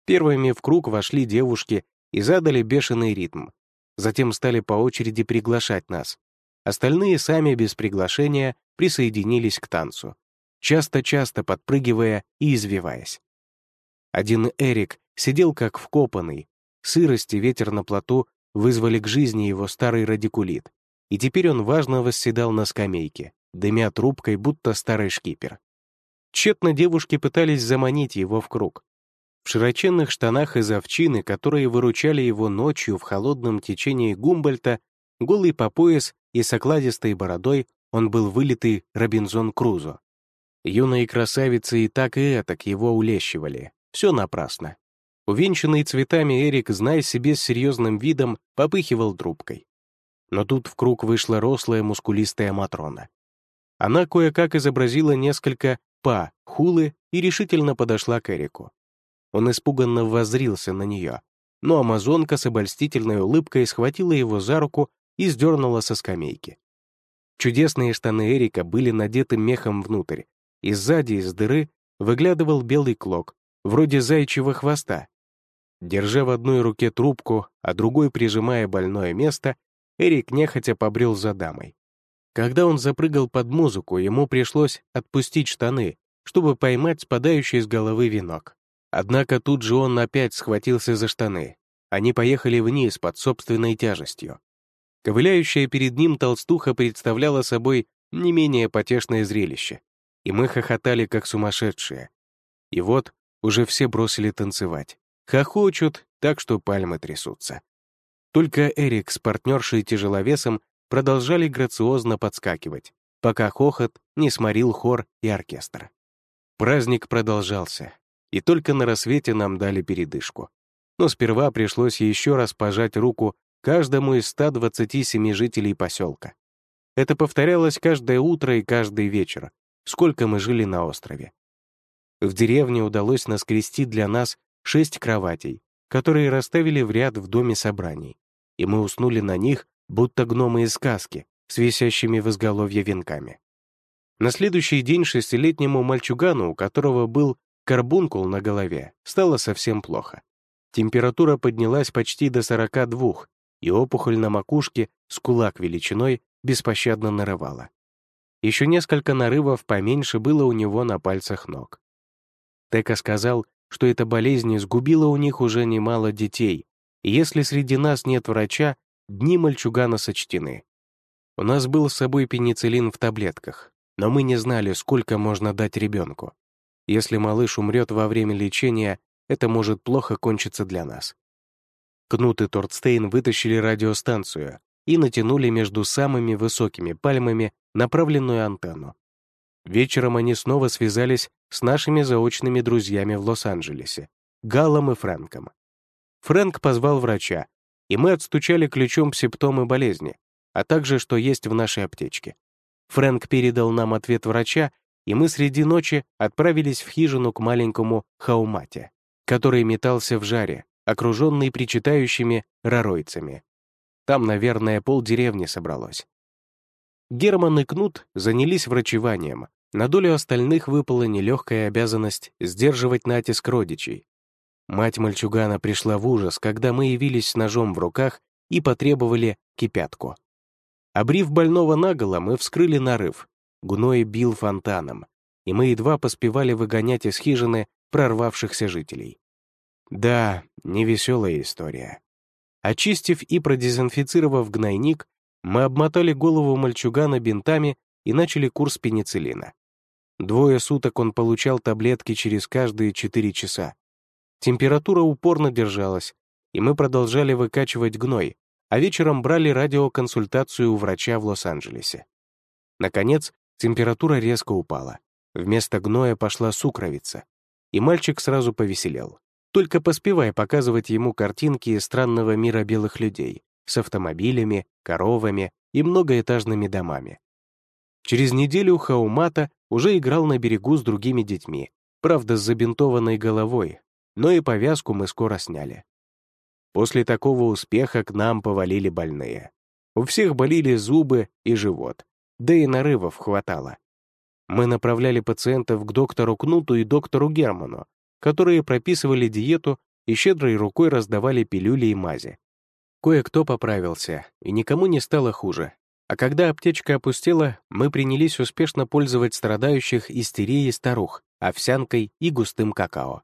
Первыми в круг вошли девушки и задали бешеный ритм. Затем стали по очереди приглашать нас. Остальные сами без приглашения присоединились к танцу, часто-часто подпрыгивая и извиваясь. Один Эрик сидел как вкопанный, сырость и ветер на плоту вызвали к жизни его старый радикулит, и теперь он важно восседал на скамейке, дымя трубкой, будто старый шкипер. Тщетно девушки пытались заманить его в круг. В широченных штанах из овчины, которые выручали его ночью в холодном течении Гумбольта, голый по пояс и с окладистой бородой, он был вылитый Робинзон Крузо. Юные красавицы и так и этак его улещивали. Все напрасно. Увенчанный цветами Эрик, зная себе с серьезным видом, попыхивал трубкой. Но тут в круг вышла рослая мускулистая Матрона. Она кое-как изобразила несколько «па» хулы и решительно подошла к Эрику. Он испуганно воззрился на нее, но амазонка с обольстительной улыбкой схватила его за руку и сдернула со скамейки. Чудесные штаны Эрика были надеты мехом внутрь, и сзади из дыры выглядывал белый клок, вроде зайчьего хвоста. Держа в одной руке трубку, а другой прижимая больное место, Эрик нехотя побрел за дамой. Когда он запрыгал под музыку, ему пришлось отпустить штаны, чтобы поймать спадающий с головы венок. Однако тут же он опять схватился за штаны. Они поехали вниз под собственной тяжестью. Ковыляющая перед ним толстуха представляла собой не менее потешное зрелище, и мы хохотали как сумасшедшие. И вот уже все бросили танцевать. Хохочут, так что пальмы трясутся. Только Эрик с партнершей тяжеловесом продолжали грациозно подскакивать, пока хохот не сморил хор и оркестр. Праздник продолжался, и только на рассвете нам дали передышку. Но сперва пришлось еще раз пожать руку каждому из 127 жителей поселка. Это повторялось каждое утро и каждый вечер, сколько мы жили на острове. В деревне удалось наскрести для нас шесть кроватей, которые расставили в ряд в доме собраний и мы уснули на них, будто гномы из сказки, с висящими в изголовье венками. На следующий день шестилетнему мальчугану, у которого был карбункул на голове, стало совсем плохо. Температура поднялась почти до 42, и опухоль на макушке с кулак величиной беспощадно нарывала. Еще несколько нарывов поменьше было у него на пальцах ног. Тека сказал, что эта болезнь сгубила у них уже немало детей, если среди нас нет врача, дни мальчугана сочтены. У нас был с собой пенициллин в таблетках, но мы не знали, сколько можно дать ребенку. Если малыш умрет во время лечения, это может плохо кончиться для нас. Кнут и Тордстейн вытащили радиостанцию и натянули между самыми высокими пальмами направленную антенну. Вечером они снова связались с нашими заочными друзьями в Лос-Анджелесе, Галлом и Фрэнком. Фрэнк позвал врача, и мы отстучали ключом симптомы болезни, а также что есть в нашей аптечке. Фрэнк передал нам ответ врача, и мы среди ночи отправились в хижину к маленькому Хаумате, который метался в жаре, окруженный причитающими раройцами. Там, наверное, полдеревни собралось. Герман и Кнут занялись врачеванием. На долю остальных выпала нелегкая обязанность сдерживать натиск родичей, Мать мальчугана пришла в ужас, когда мы явились с ножом в руках и потребовали кипятку. Обрив больного наголо, мы вскрыли нарыв. Гной бил фонтаном, и мы едва поспевали выгонять из хижины прорвавшихся жителей. Да, невеселая история. Очистив и продезинфицировав гнойник, мы обмотали голову мальчугана бинтами и начали курс пенициллина. Двое суток он получал таблетки через каждые четыре часа. Температура упорно держалась, и мы продолжали выкачивать гной, а вечером брали радиоконсультацию у врача в Лос-Анджелесе. Наконец, температура резко упала. Вместо гноя пошла сукровица, и мальчик сразу повеселел только поспевая показывать ему картинки из странного мира белых людей с автомобилями, коровами и многоэтажными домами. Через неделю Хаумата уже играл на берегу с другими детьми, правда, с забинтованной головой, но и повязку мы скоро сняли. После такого успеха к нам повалили больные. У всех болели зубы и живот, да и нарывов хватало. Мы направляли пациентов к доктору Кнуту и доктору Герману, которые прописывали диету и щедрой рукой раздавали пилюли и мази. Кое-кто поправился, и никому не стало хуже. А когда аптечка опустела, мы принялись успешно пользовать страдающих истерией старух, овсянкой и густым какао.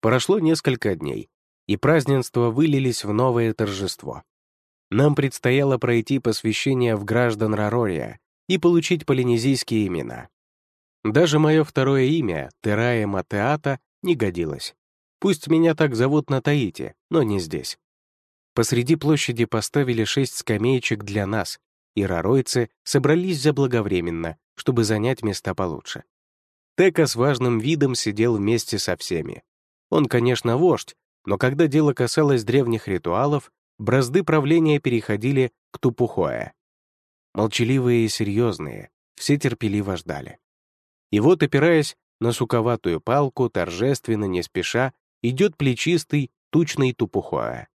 Прошло несколько дней, и празднества вылились в новое торжество. Нам предстояло пройти посвящение в граждан Рарория и получить полинезийские имена. Даже мое второе имя, Терая Матеата, не годилось. Пусть меня так зовут на Таите, но не здесь. Посреди площади поставили шесть скамеечек для нас, и раройцы собрались заблаговременно, чтобы занять места получше. Тека с важным видом сидел вместе со всеми. Он, конечно, вождь, но когда дело касалось древних ритуалов, бразды правления переходили к Тупухоэ. Молчаливые и серьезные, все терпеливо ждали. И вот, опираясь на суковатую палку, торжественно, не спеша, идет плечистый, тучный тупухоя.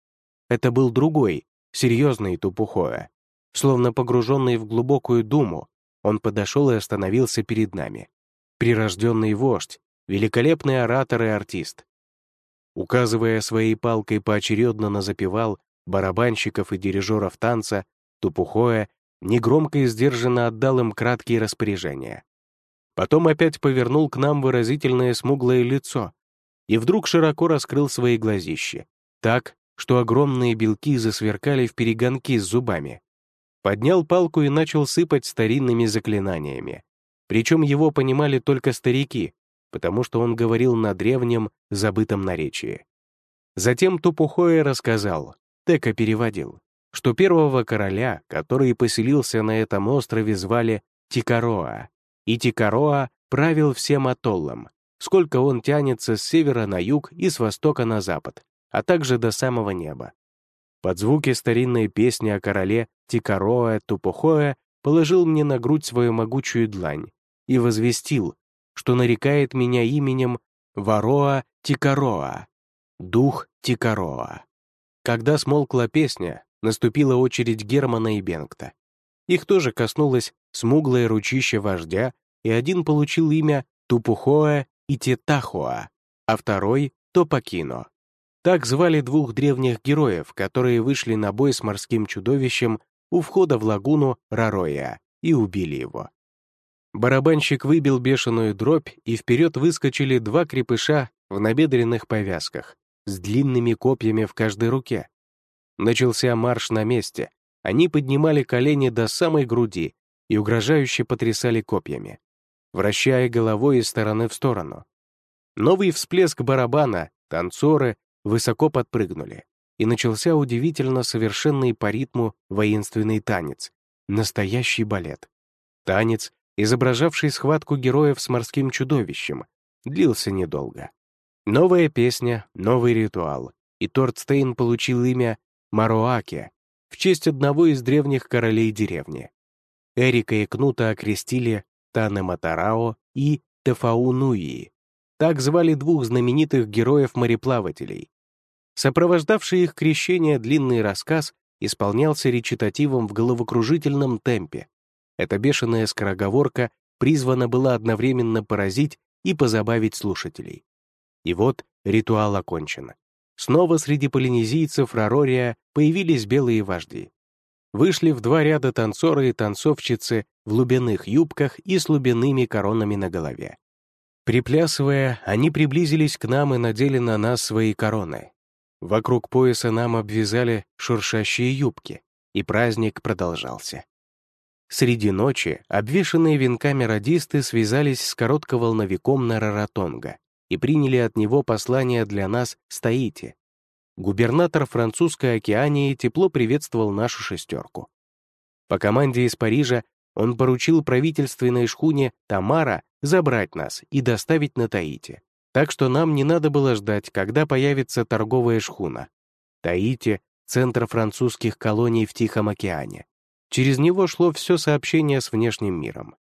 Это был другой, серьезный тупухоя. Словно погруженный в глубокую думу, он подошел и остановился перед нами. Прирожденный вождь, великолепный оратор и артист. Указывая своей палкой поочередно на запевал, барабанщиков и дирижеров танца, Тупухоя негромко и сдержанно отдал им краткие распоряжения. Потом опять повернул к нам выразительное смуглое лицо и вдруг широко раскрыл свои глазищи, так, что огромные белки засверкали в перегонки с зубами. Поднял палку и начал сыпать старинными заклинаниями. Причем его понимали только старики, потому что он говорил на древнем, забытом наречии. Затем Тупухоя рассказал, Тека переводил, что первого короля, который поселился на этом острове, звали Тикароа, и Тикароа правил всем атоллом, сколько он тянется с севера на юг и с востока на запад, а также до самого неба. Под звуки старинной песни о короле Тикароа Тупухоя положил мне на грудь свою могучую длань и возвестил, что нарекает меня именем Вароа Тикароа, дух Тикароа. Когда смолкла песня, наступила очередь Германа и Бенгта. Их тоже коснулось смуглое ручище вождя, и один получил имя Тупухоа и Тетахоа, а второй — Топакино. Так звали двух древних героев, которые вышли на бой с морским чудовищем у входа в лагуну Рароя и убили его. Барабанщик выбил бешеную дробь, и вперед выскочили два крепыша в набедренных повязках с длинными копьями в каждой руке. Начался марш на месте, они поднимали колени до самой груди и угрожающе потрясали копьями, вращая головой из стороны в сторону. Новый всплеск барабана, танцоры высоко подпрыгнули, и начался удивительно совершенный по ритму воинственный танец, настоящий балет. Танец, изображавший схватку героев с морским чудовищем, длился недолго. Новая песня, новый ритуал, и Тортстейн получил имя Маруаке, в честь одного из древних королей деревни. Эрика и Кнута окрестили Танематарао и Тефаунуи. Так звали двух знаменитых героев-мореплавателей. Сопровождавший их крещение длинный рассказ исполнялся речитативом в головокружительном темпе. Эта бешеная скороговорка призвана была одновременно поразить и позабавить слушателей. И вот ритуал окончен. Снова среди полинезийцев Рорория появились белые вожди. Вышли в два ряда танцоры и танцовщицы в лубяных юбках и с лубяными коронами на голове. Приплясывая, они приблизились к нам и надели на нас свои короны. Вокруг пояса нам обвязали шуршащие юбки, и праздник продолжался. Среди ночи обвешанные венками радисты связались с коротковолновиком на Раратонга и приняли от него послание для нас «Стоите». Губернатор французской океании тепло приветствовал нашу шестерку. По команде из Парижа он поручил правительственной шхуне «Тамара» забрать нас и доставить на Таити. Так что нам не надо было ждать, когда появится торговая шхуна. Таити — центр французских колоний в Тихом океане. Через него шло все сообщение с внешним миром.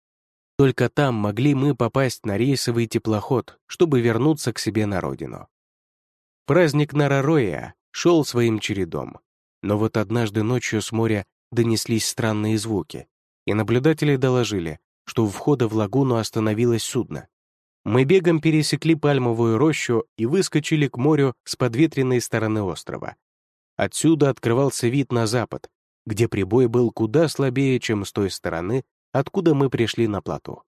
Только там могли мы попасть на рейсовый теплоход, чтобы вернуться к себе на родину. Праздник Нарароя шел своим чередом. Но вот однажды ночью с моря донеслись странные звуки, и наблюдатели доложили, что у входа в лагуну остановилось судно. Мы бегом пересекли пальмовую рощу и выскочили к морю с подветренной стороны острова. Отсюда открывался вид на запад, где прибой был куда слабее, чем с той стороны, откуда мы пришли на плоту.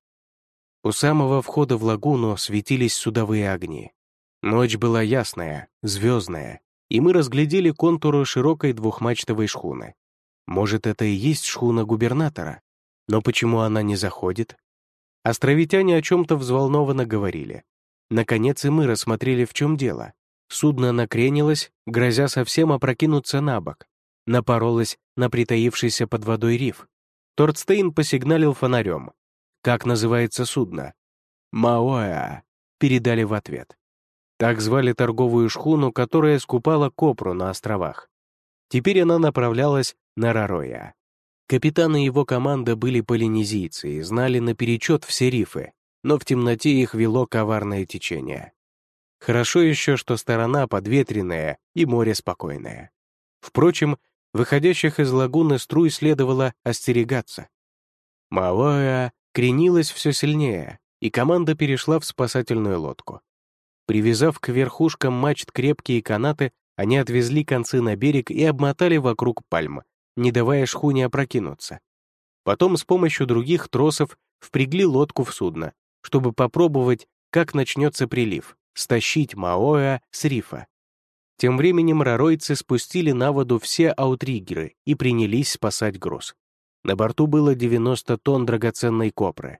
У самого входа в лагуну светились судовые огни. Ночь была ясная, звездная, и мы разглядели контуры широкой двухмачтовой шхуны. Может, это и есть шхуна губернатора? Но почему она не заходит? Островитяне о чем-то взволнованно говорили. Наконец и мы рассмотрели, в чем дело. Судно накренилось, грозя совсем опрокинуться на бок. Напоролось на притаившийся под водой риф. Тортстейн посигналил фонарем. «Как называется судно?» «Маоя», — передали в ответ. Так звали торговую шхуну, которая скупала копру на островах. Теперь она направлялась на Рароя. Капитан и его команда были полинезийцы и знали наперечет все рифы, но в темноте их вело коварное течение. Хорошо еще, что сторона подветренная и море спокойное. Впрочем, выходящих из лагуны струй следовало остерегаться. Маоя кренилась все сильнее, и команда перешла в спасательную лодку. Привязав к верхушкам мачт крепкие канаты, они отвезли концы на берег и обмотали вокруг пальмы, не давая шхуне опрокинуться. Потом с помощью других тросов впрягли лодку в судно, чтобы попробовать, как начнется прилив, стащить Маоя с рифа. Тем временем роройцы спустили на воду все аутригеры и принялись спасать груз. На борту было 90 тонн драгоценной копры.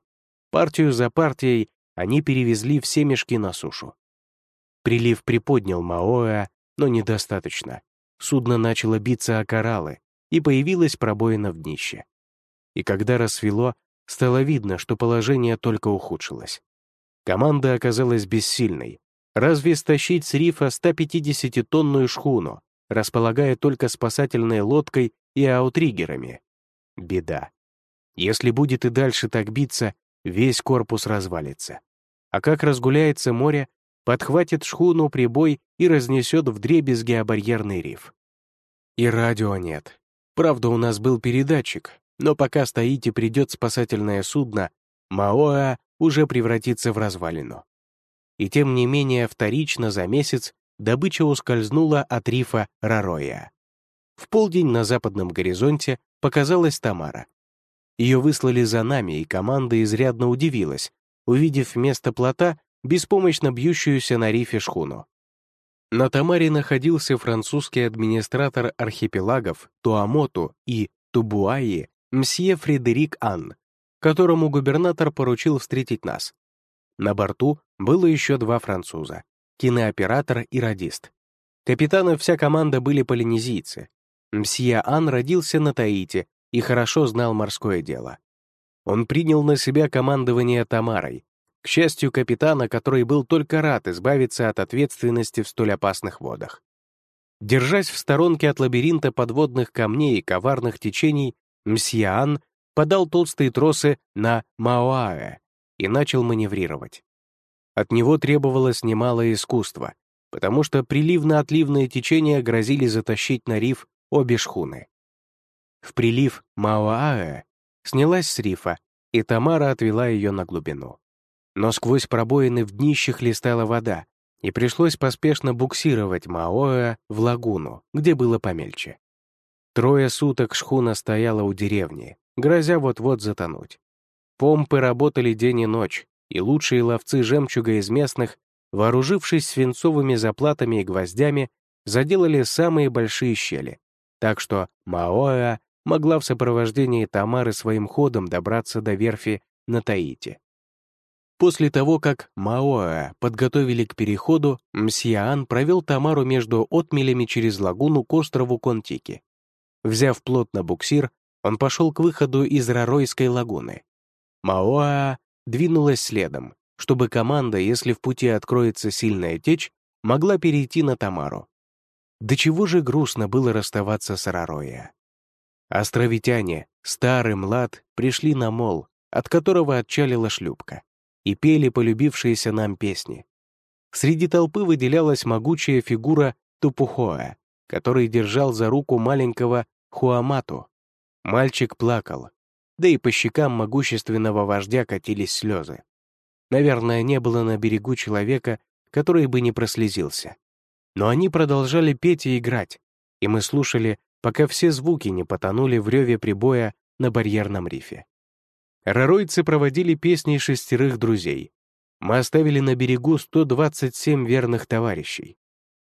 Партию за партией они перевезли все мешки на сушу. Прилив приподнял Маоя, но недостаточно. Судно начало биться о кораллы, и появилась пробоина в днище. И когда рассвело, стало видно, что положение только ухудшилось. Команда оказалась бессильной. Разве стащить с рифа 150-тонную шхуну, располагая только спасательной лодкой и аутриггерами? Беда. Если будет и дальше так биться, весь корпус развалится. А как разгуляется море, подхватит шхуну прибой и разнесет в дребезги барьерный риф. И радио нет. Правда, у нас был передатчик, но пока стоите придет спасательное судно, Маоа уже превратится в развалину. И тем не менее, вторично за месяц добыча ускользнула от рифа Рароя. В полдень на западном горизонте показалась Тамара. Ее выслали за нами, и команда изрядно удивилась, увидев вместо плота беспомощно бьющуюся на рифе шхуну. На Тамаре находился французский администратор архипелагов Туамоту и Тубуаи мсье Фредерик Ан, которому губернатор поручил встретить нас. На борту было еще два француза — кинооператор и радист. Капитан и вся команда были полинезийцы. Мсье Ан родился на Таити и хорошо знал морское дело. Он принял на себя командование Тамарой, к счастью, капитана, который был только рад избавиться от ответственности в столь опасных водах. Держась в сторонке от лабиринта подводных камней и коварных течений, Мсьяан подал толстые тросы на Маоаэ и начал маневрировать. От него требовалось немалое искусство, потому что приливно-отливные течения грозили затащить на риф обе шхуны. В прилив Маоаэ снялась с рифа, и Тамара отвела ее на глубину. Но сквозь пробоины в днище хлестала вода, и пришлось поспешно буксировать Маоэ в лагуну, где было помельче. Трое суток шхуна стояла у деревни, грозя вот-вот затонуть. Помпы работали день и ночь, и лучшие ловцы жемчуга из местных, вооружившись свинцовыми заплатами и гвоздями, заделали самые большие щели, так что Маоэ могла в сопровождении Тамары своим ходом добраться до верфи на Таити. После того, как Маоэ подготовили к переходу, Мсьяан провел Тамару между отмелями через лагуну к острову Контики. Взяв плотно буксир, он пошел к выходу из Раройской лагуны. Маоа двинулась следом, чтобы команда, если в пути откроется сильная течь, могла перейти на Тамару. До чего же грустно было расставаться с Рароя. Островитяне, старый млад, пришли на мол, от которого отчалила шлюпка, и пели полюбившиеся нам песни. Среди толпы выделялась могучая фигура Тупухоа, который держал за руку маленького Хуамату. Мальчик плакал, да и по щекам могущественного вождя катились слезы. Наверное, не было на берегу человека, который бы не прослезился. Но они продолжали петь и играть, и мы слушали, пока все звуки не потонули в реве прибоя на барьерном рифе. Раройцы проводили песни шестерых друзей. Мы оставили на берегу 127 верных товарищей.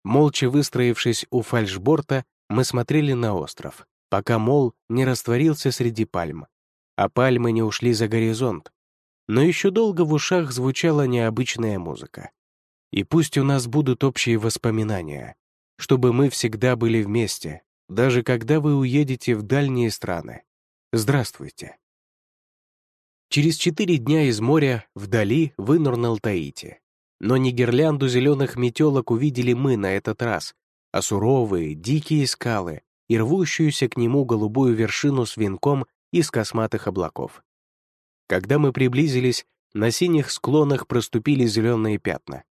Молча выстроившись у фальшборта, мы смотрели на остров, пока мол не растворился среди пальм, а пальмы не ушли за горизонт. Но еще долго в ушах звучала необычная музыка. И пусть у нас будут общие воспоминания, чтобы мы всегда были вместе, даже когда вы уедете в дальние страны. Здравствуйте. Через четыре дня из моря вдали вынырнул Таити. Но не гирлянду зеленых метелок увидели мы на этот раз, а суровые, дикие скалы и рвущуюся к нему голубую вершину с венком из косматых облаков. Когда мы приблизились, на синих склонах проступили зеленые пятна.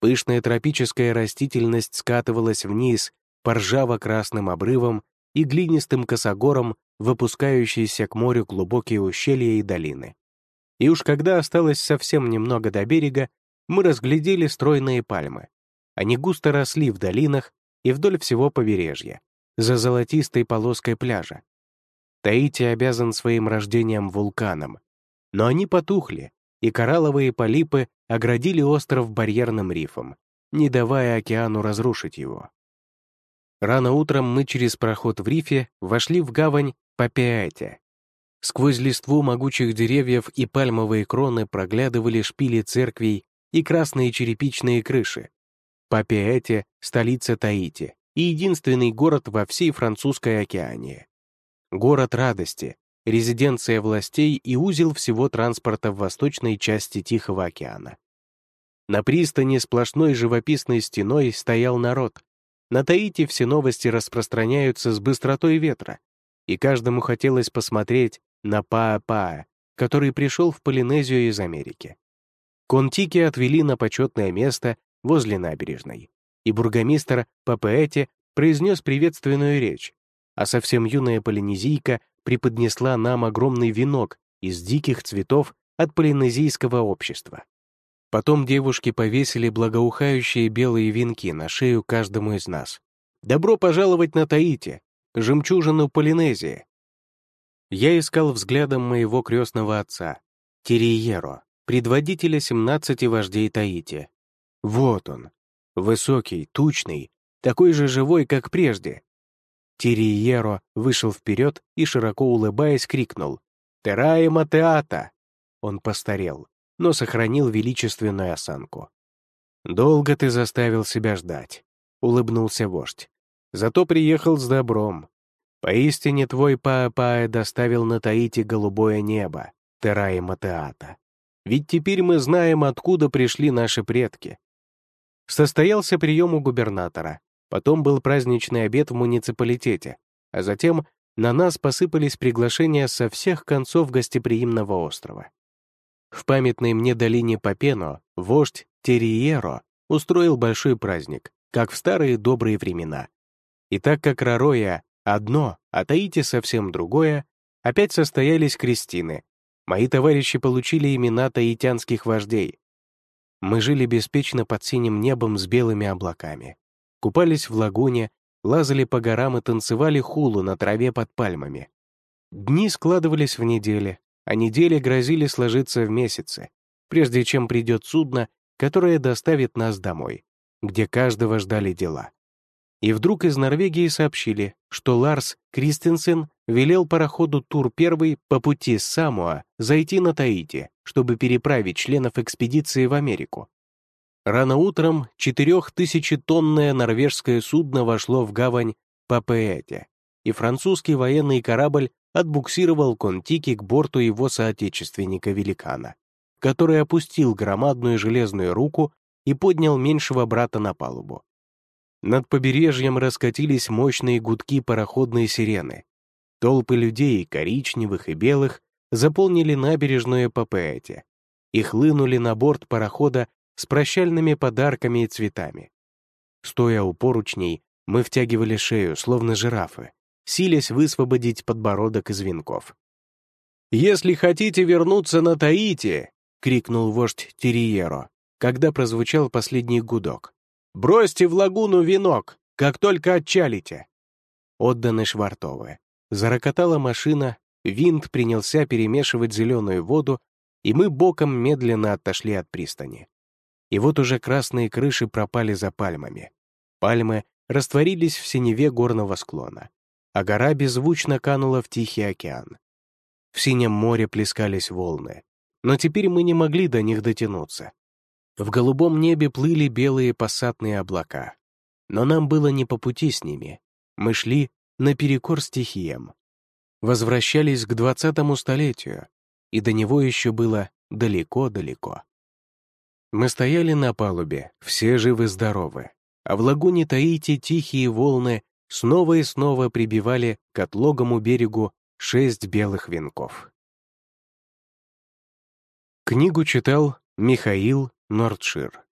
Пышная тропическая растительность скатывалась вниз по ржаво-красным обрывам и глинистым косогорам, выпускающиеся к морю глубокие ущелья и долины. И уж когда осталось совсем немного до берега, мы разглядели стройные пальмы. Они густо росли в долинах и вдоль всего побережья, за золотистой полоской пляжа. Таити обязан своим рождением вулканом, но они потухли, и коралловые полипы оградили остров барьерным рифом, не давая океану разрушить его. Рано утром мы через проход в рифе вошли в гавань Папиате. Сквозь листву могучих деревьев и пальмовые кроны проглядывали шпили церквей и красные черепичные крыши. Папиате — столица Таити и единственный город во всей французской океане. Город радости, резиденция властей и узел всего транспорта в восточной части Тихого океана. На пристани сплошной живописной стеной стоял народ. На Таити все новости распространяются с быстротой ветра, и каждому хотелось посмотреть на Паа-Паа, который пришел в Полинезию из Америки. Контики отвели на почетное место возле набережной, и бургомистр Папеэти произнес приветственную речь, а совсем юная полинезийка преподнесла нам огромный венок из диких цветов от полинезийского общества. Потом девушки повесили благоухающие белые венки на шею каждому из нас. «Добро пожаловать на Таити, жемчужину Полинезии!» Я искал взглядом моего крестного отца, Тириеро, предводителя 17 вождей Таити. Вот он, высокий, тучный, такой же живой, как прежде, Тириеро вышел вперед и, широко улыбаясь, крикнул «Тераи Матеата!» Он постарел, но сохранил величественную осанку. «Долго ты заставил себя ждать», — улыбнулся вождь. «Зато приехал с добром. Поистине твой Паапаэ доставил на Таити голубое небо, Тераи Матеата. Ведь теперь мы знаем, откуда пришли наши предки». Состоялся прием у губернатора, Потом был праздничный обед в муниципалитете, а затем на нас посыпались приглашения со всех концов гостеприимного острова. В памятной мне долине Папено вождь Терриеро устроил большой праздник, как в старые добрые времена. И так как Рароя одно, а Таити совсем другое, опять состоялись крестины. Мои товарищи получили имена таитянских вождей. Мы жили беспечно под синим небом с белыми облаками. Купались в лагуне, лазали по горам и танцевали хулу на траве под пальмами. Дни складывались в недели, а недели грозили сложиться в месяцы, прежде чем придет судно, которое доставит нас домой, где каждого ждали дела. И вдруг из Норвегии сообщили, что Ларс Кристенсен велел пароходу Тур-1 по пути с Самуа зайти на Таити, чтобы переправить членов экспедиции в Америку. Рано утром четырехтысячетонное норвежское судно вошло в гавань Папеэте, и французский военный корабль отбуксировал Контики к борту его соотечественника-великана, который опустил громадную железную руку и поднял меньшего брата на палубу. Над побережьем раскатились мощные гудки пароходной сирены. Толпы людей, коричневых и белых, заполнили набережную Папеэте и хлынули на борт парохода с прощальными подарками и цветами. Стоя у поручней, мы втягивали шею, словно жирафы, силясь высвободить подбородок из венков. «Если хотите вернуться на Таити!» — крикнул вождь Терриеро, когда прозвучал последний гудок. Бросьте в лагуну венок, как только отчалите!» Отданы швартовы. Зарокотала машина, винт принялся перемешивать зеленую воду, и мы боком медленно отошли от пристани. И вот уже красные крыши пропали за пальмами. Пальмы растворились в синеве горного склона, а гора беззвучно канула в Тихий океан. В синем море плескались волны, но теперь мы не могли до них дотянуться. В голубом небе плыли белые пассатные облака. Но нам было не по пути с ними. Мы шли наперекор стихиям. Возвращались к двадцатому столетию, и до него еще было далеко-далеко. Мы стояли на палубе, все живы-здоровы, а в лагуне Таити тихие волны снова и снова прибивали к отлогому берегу шесть белых венков. Книгу читал Михаил Нордшир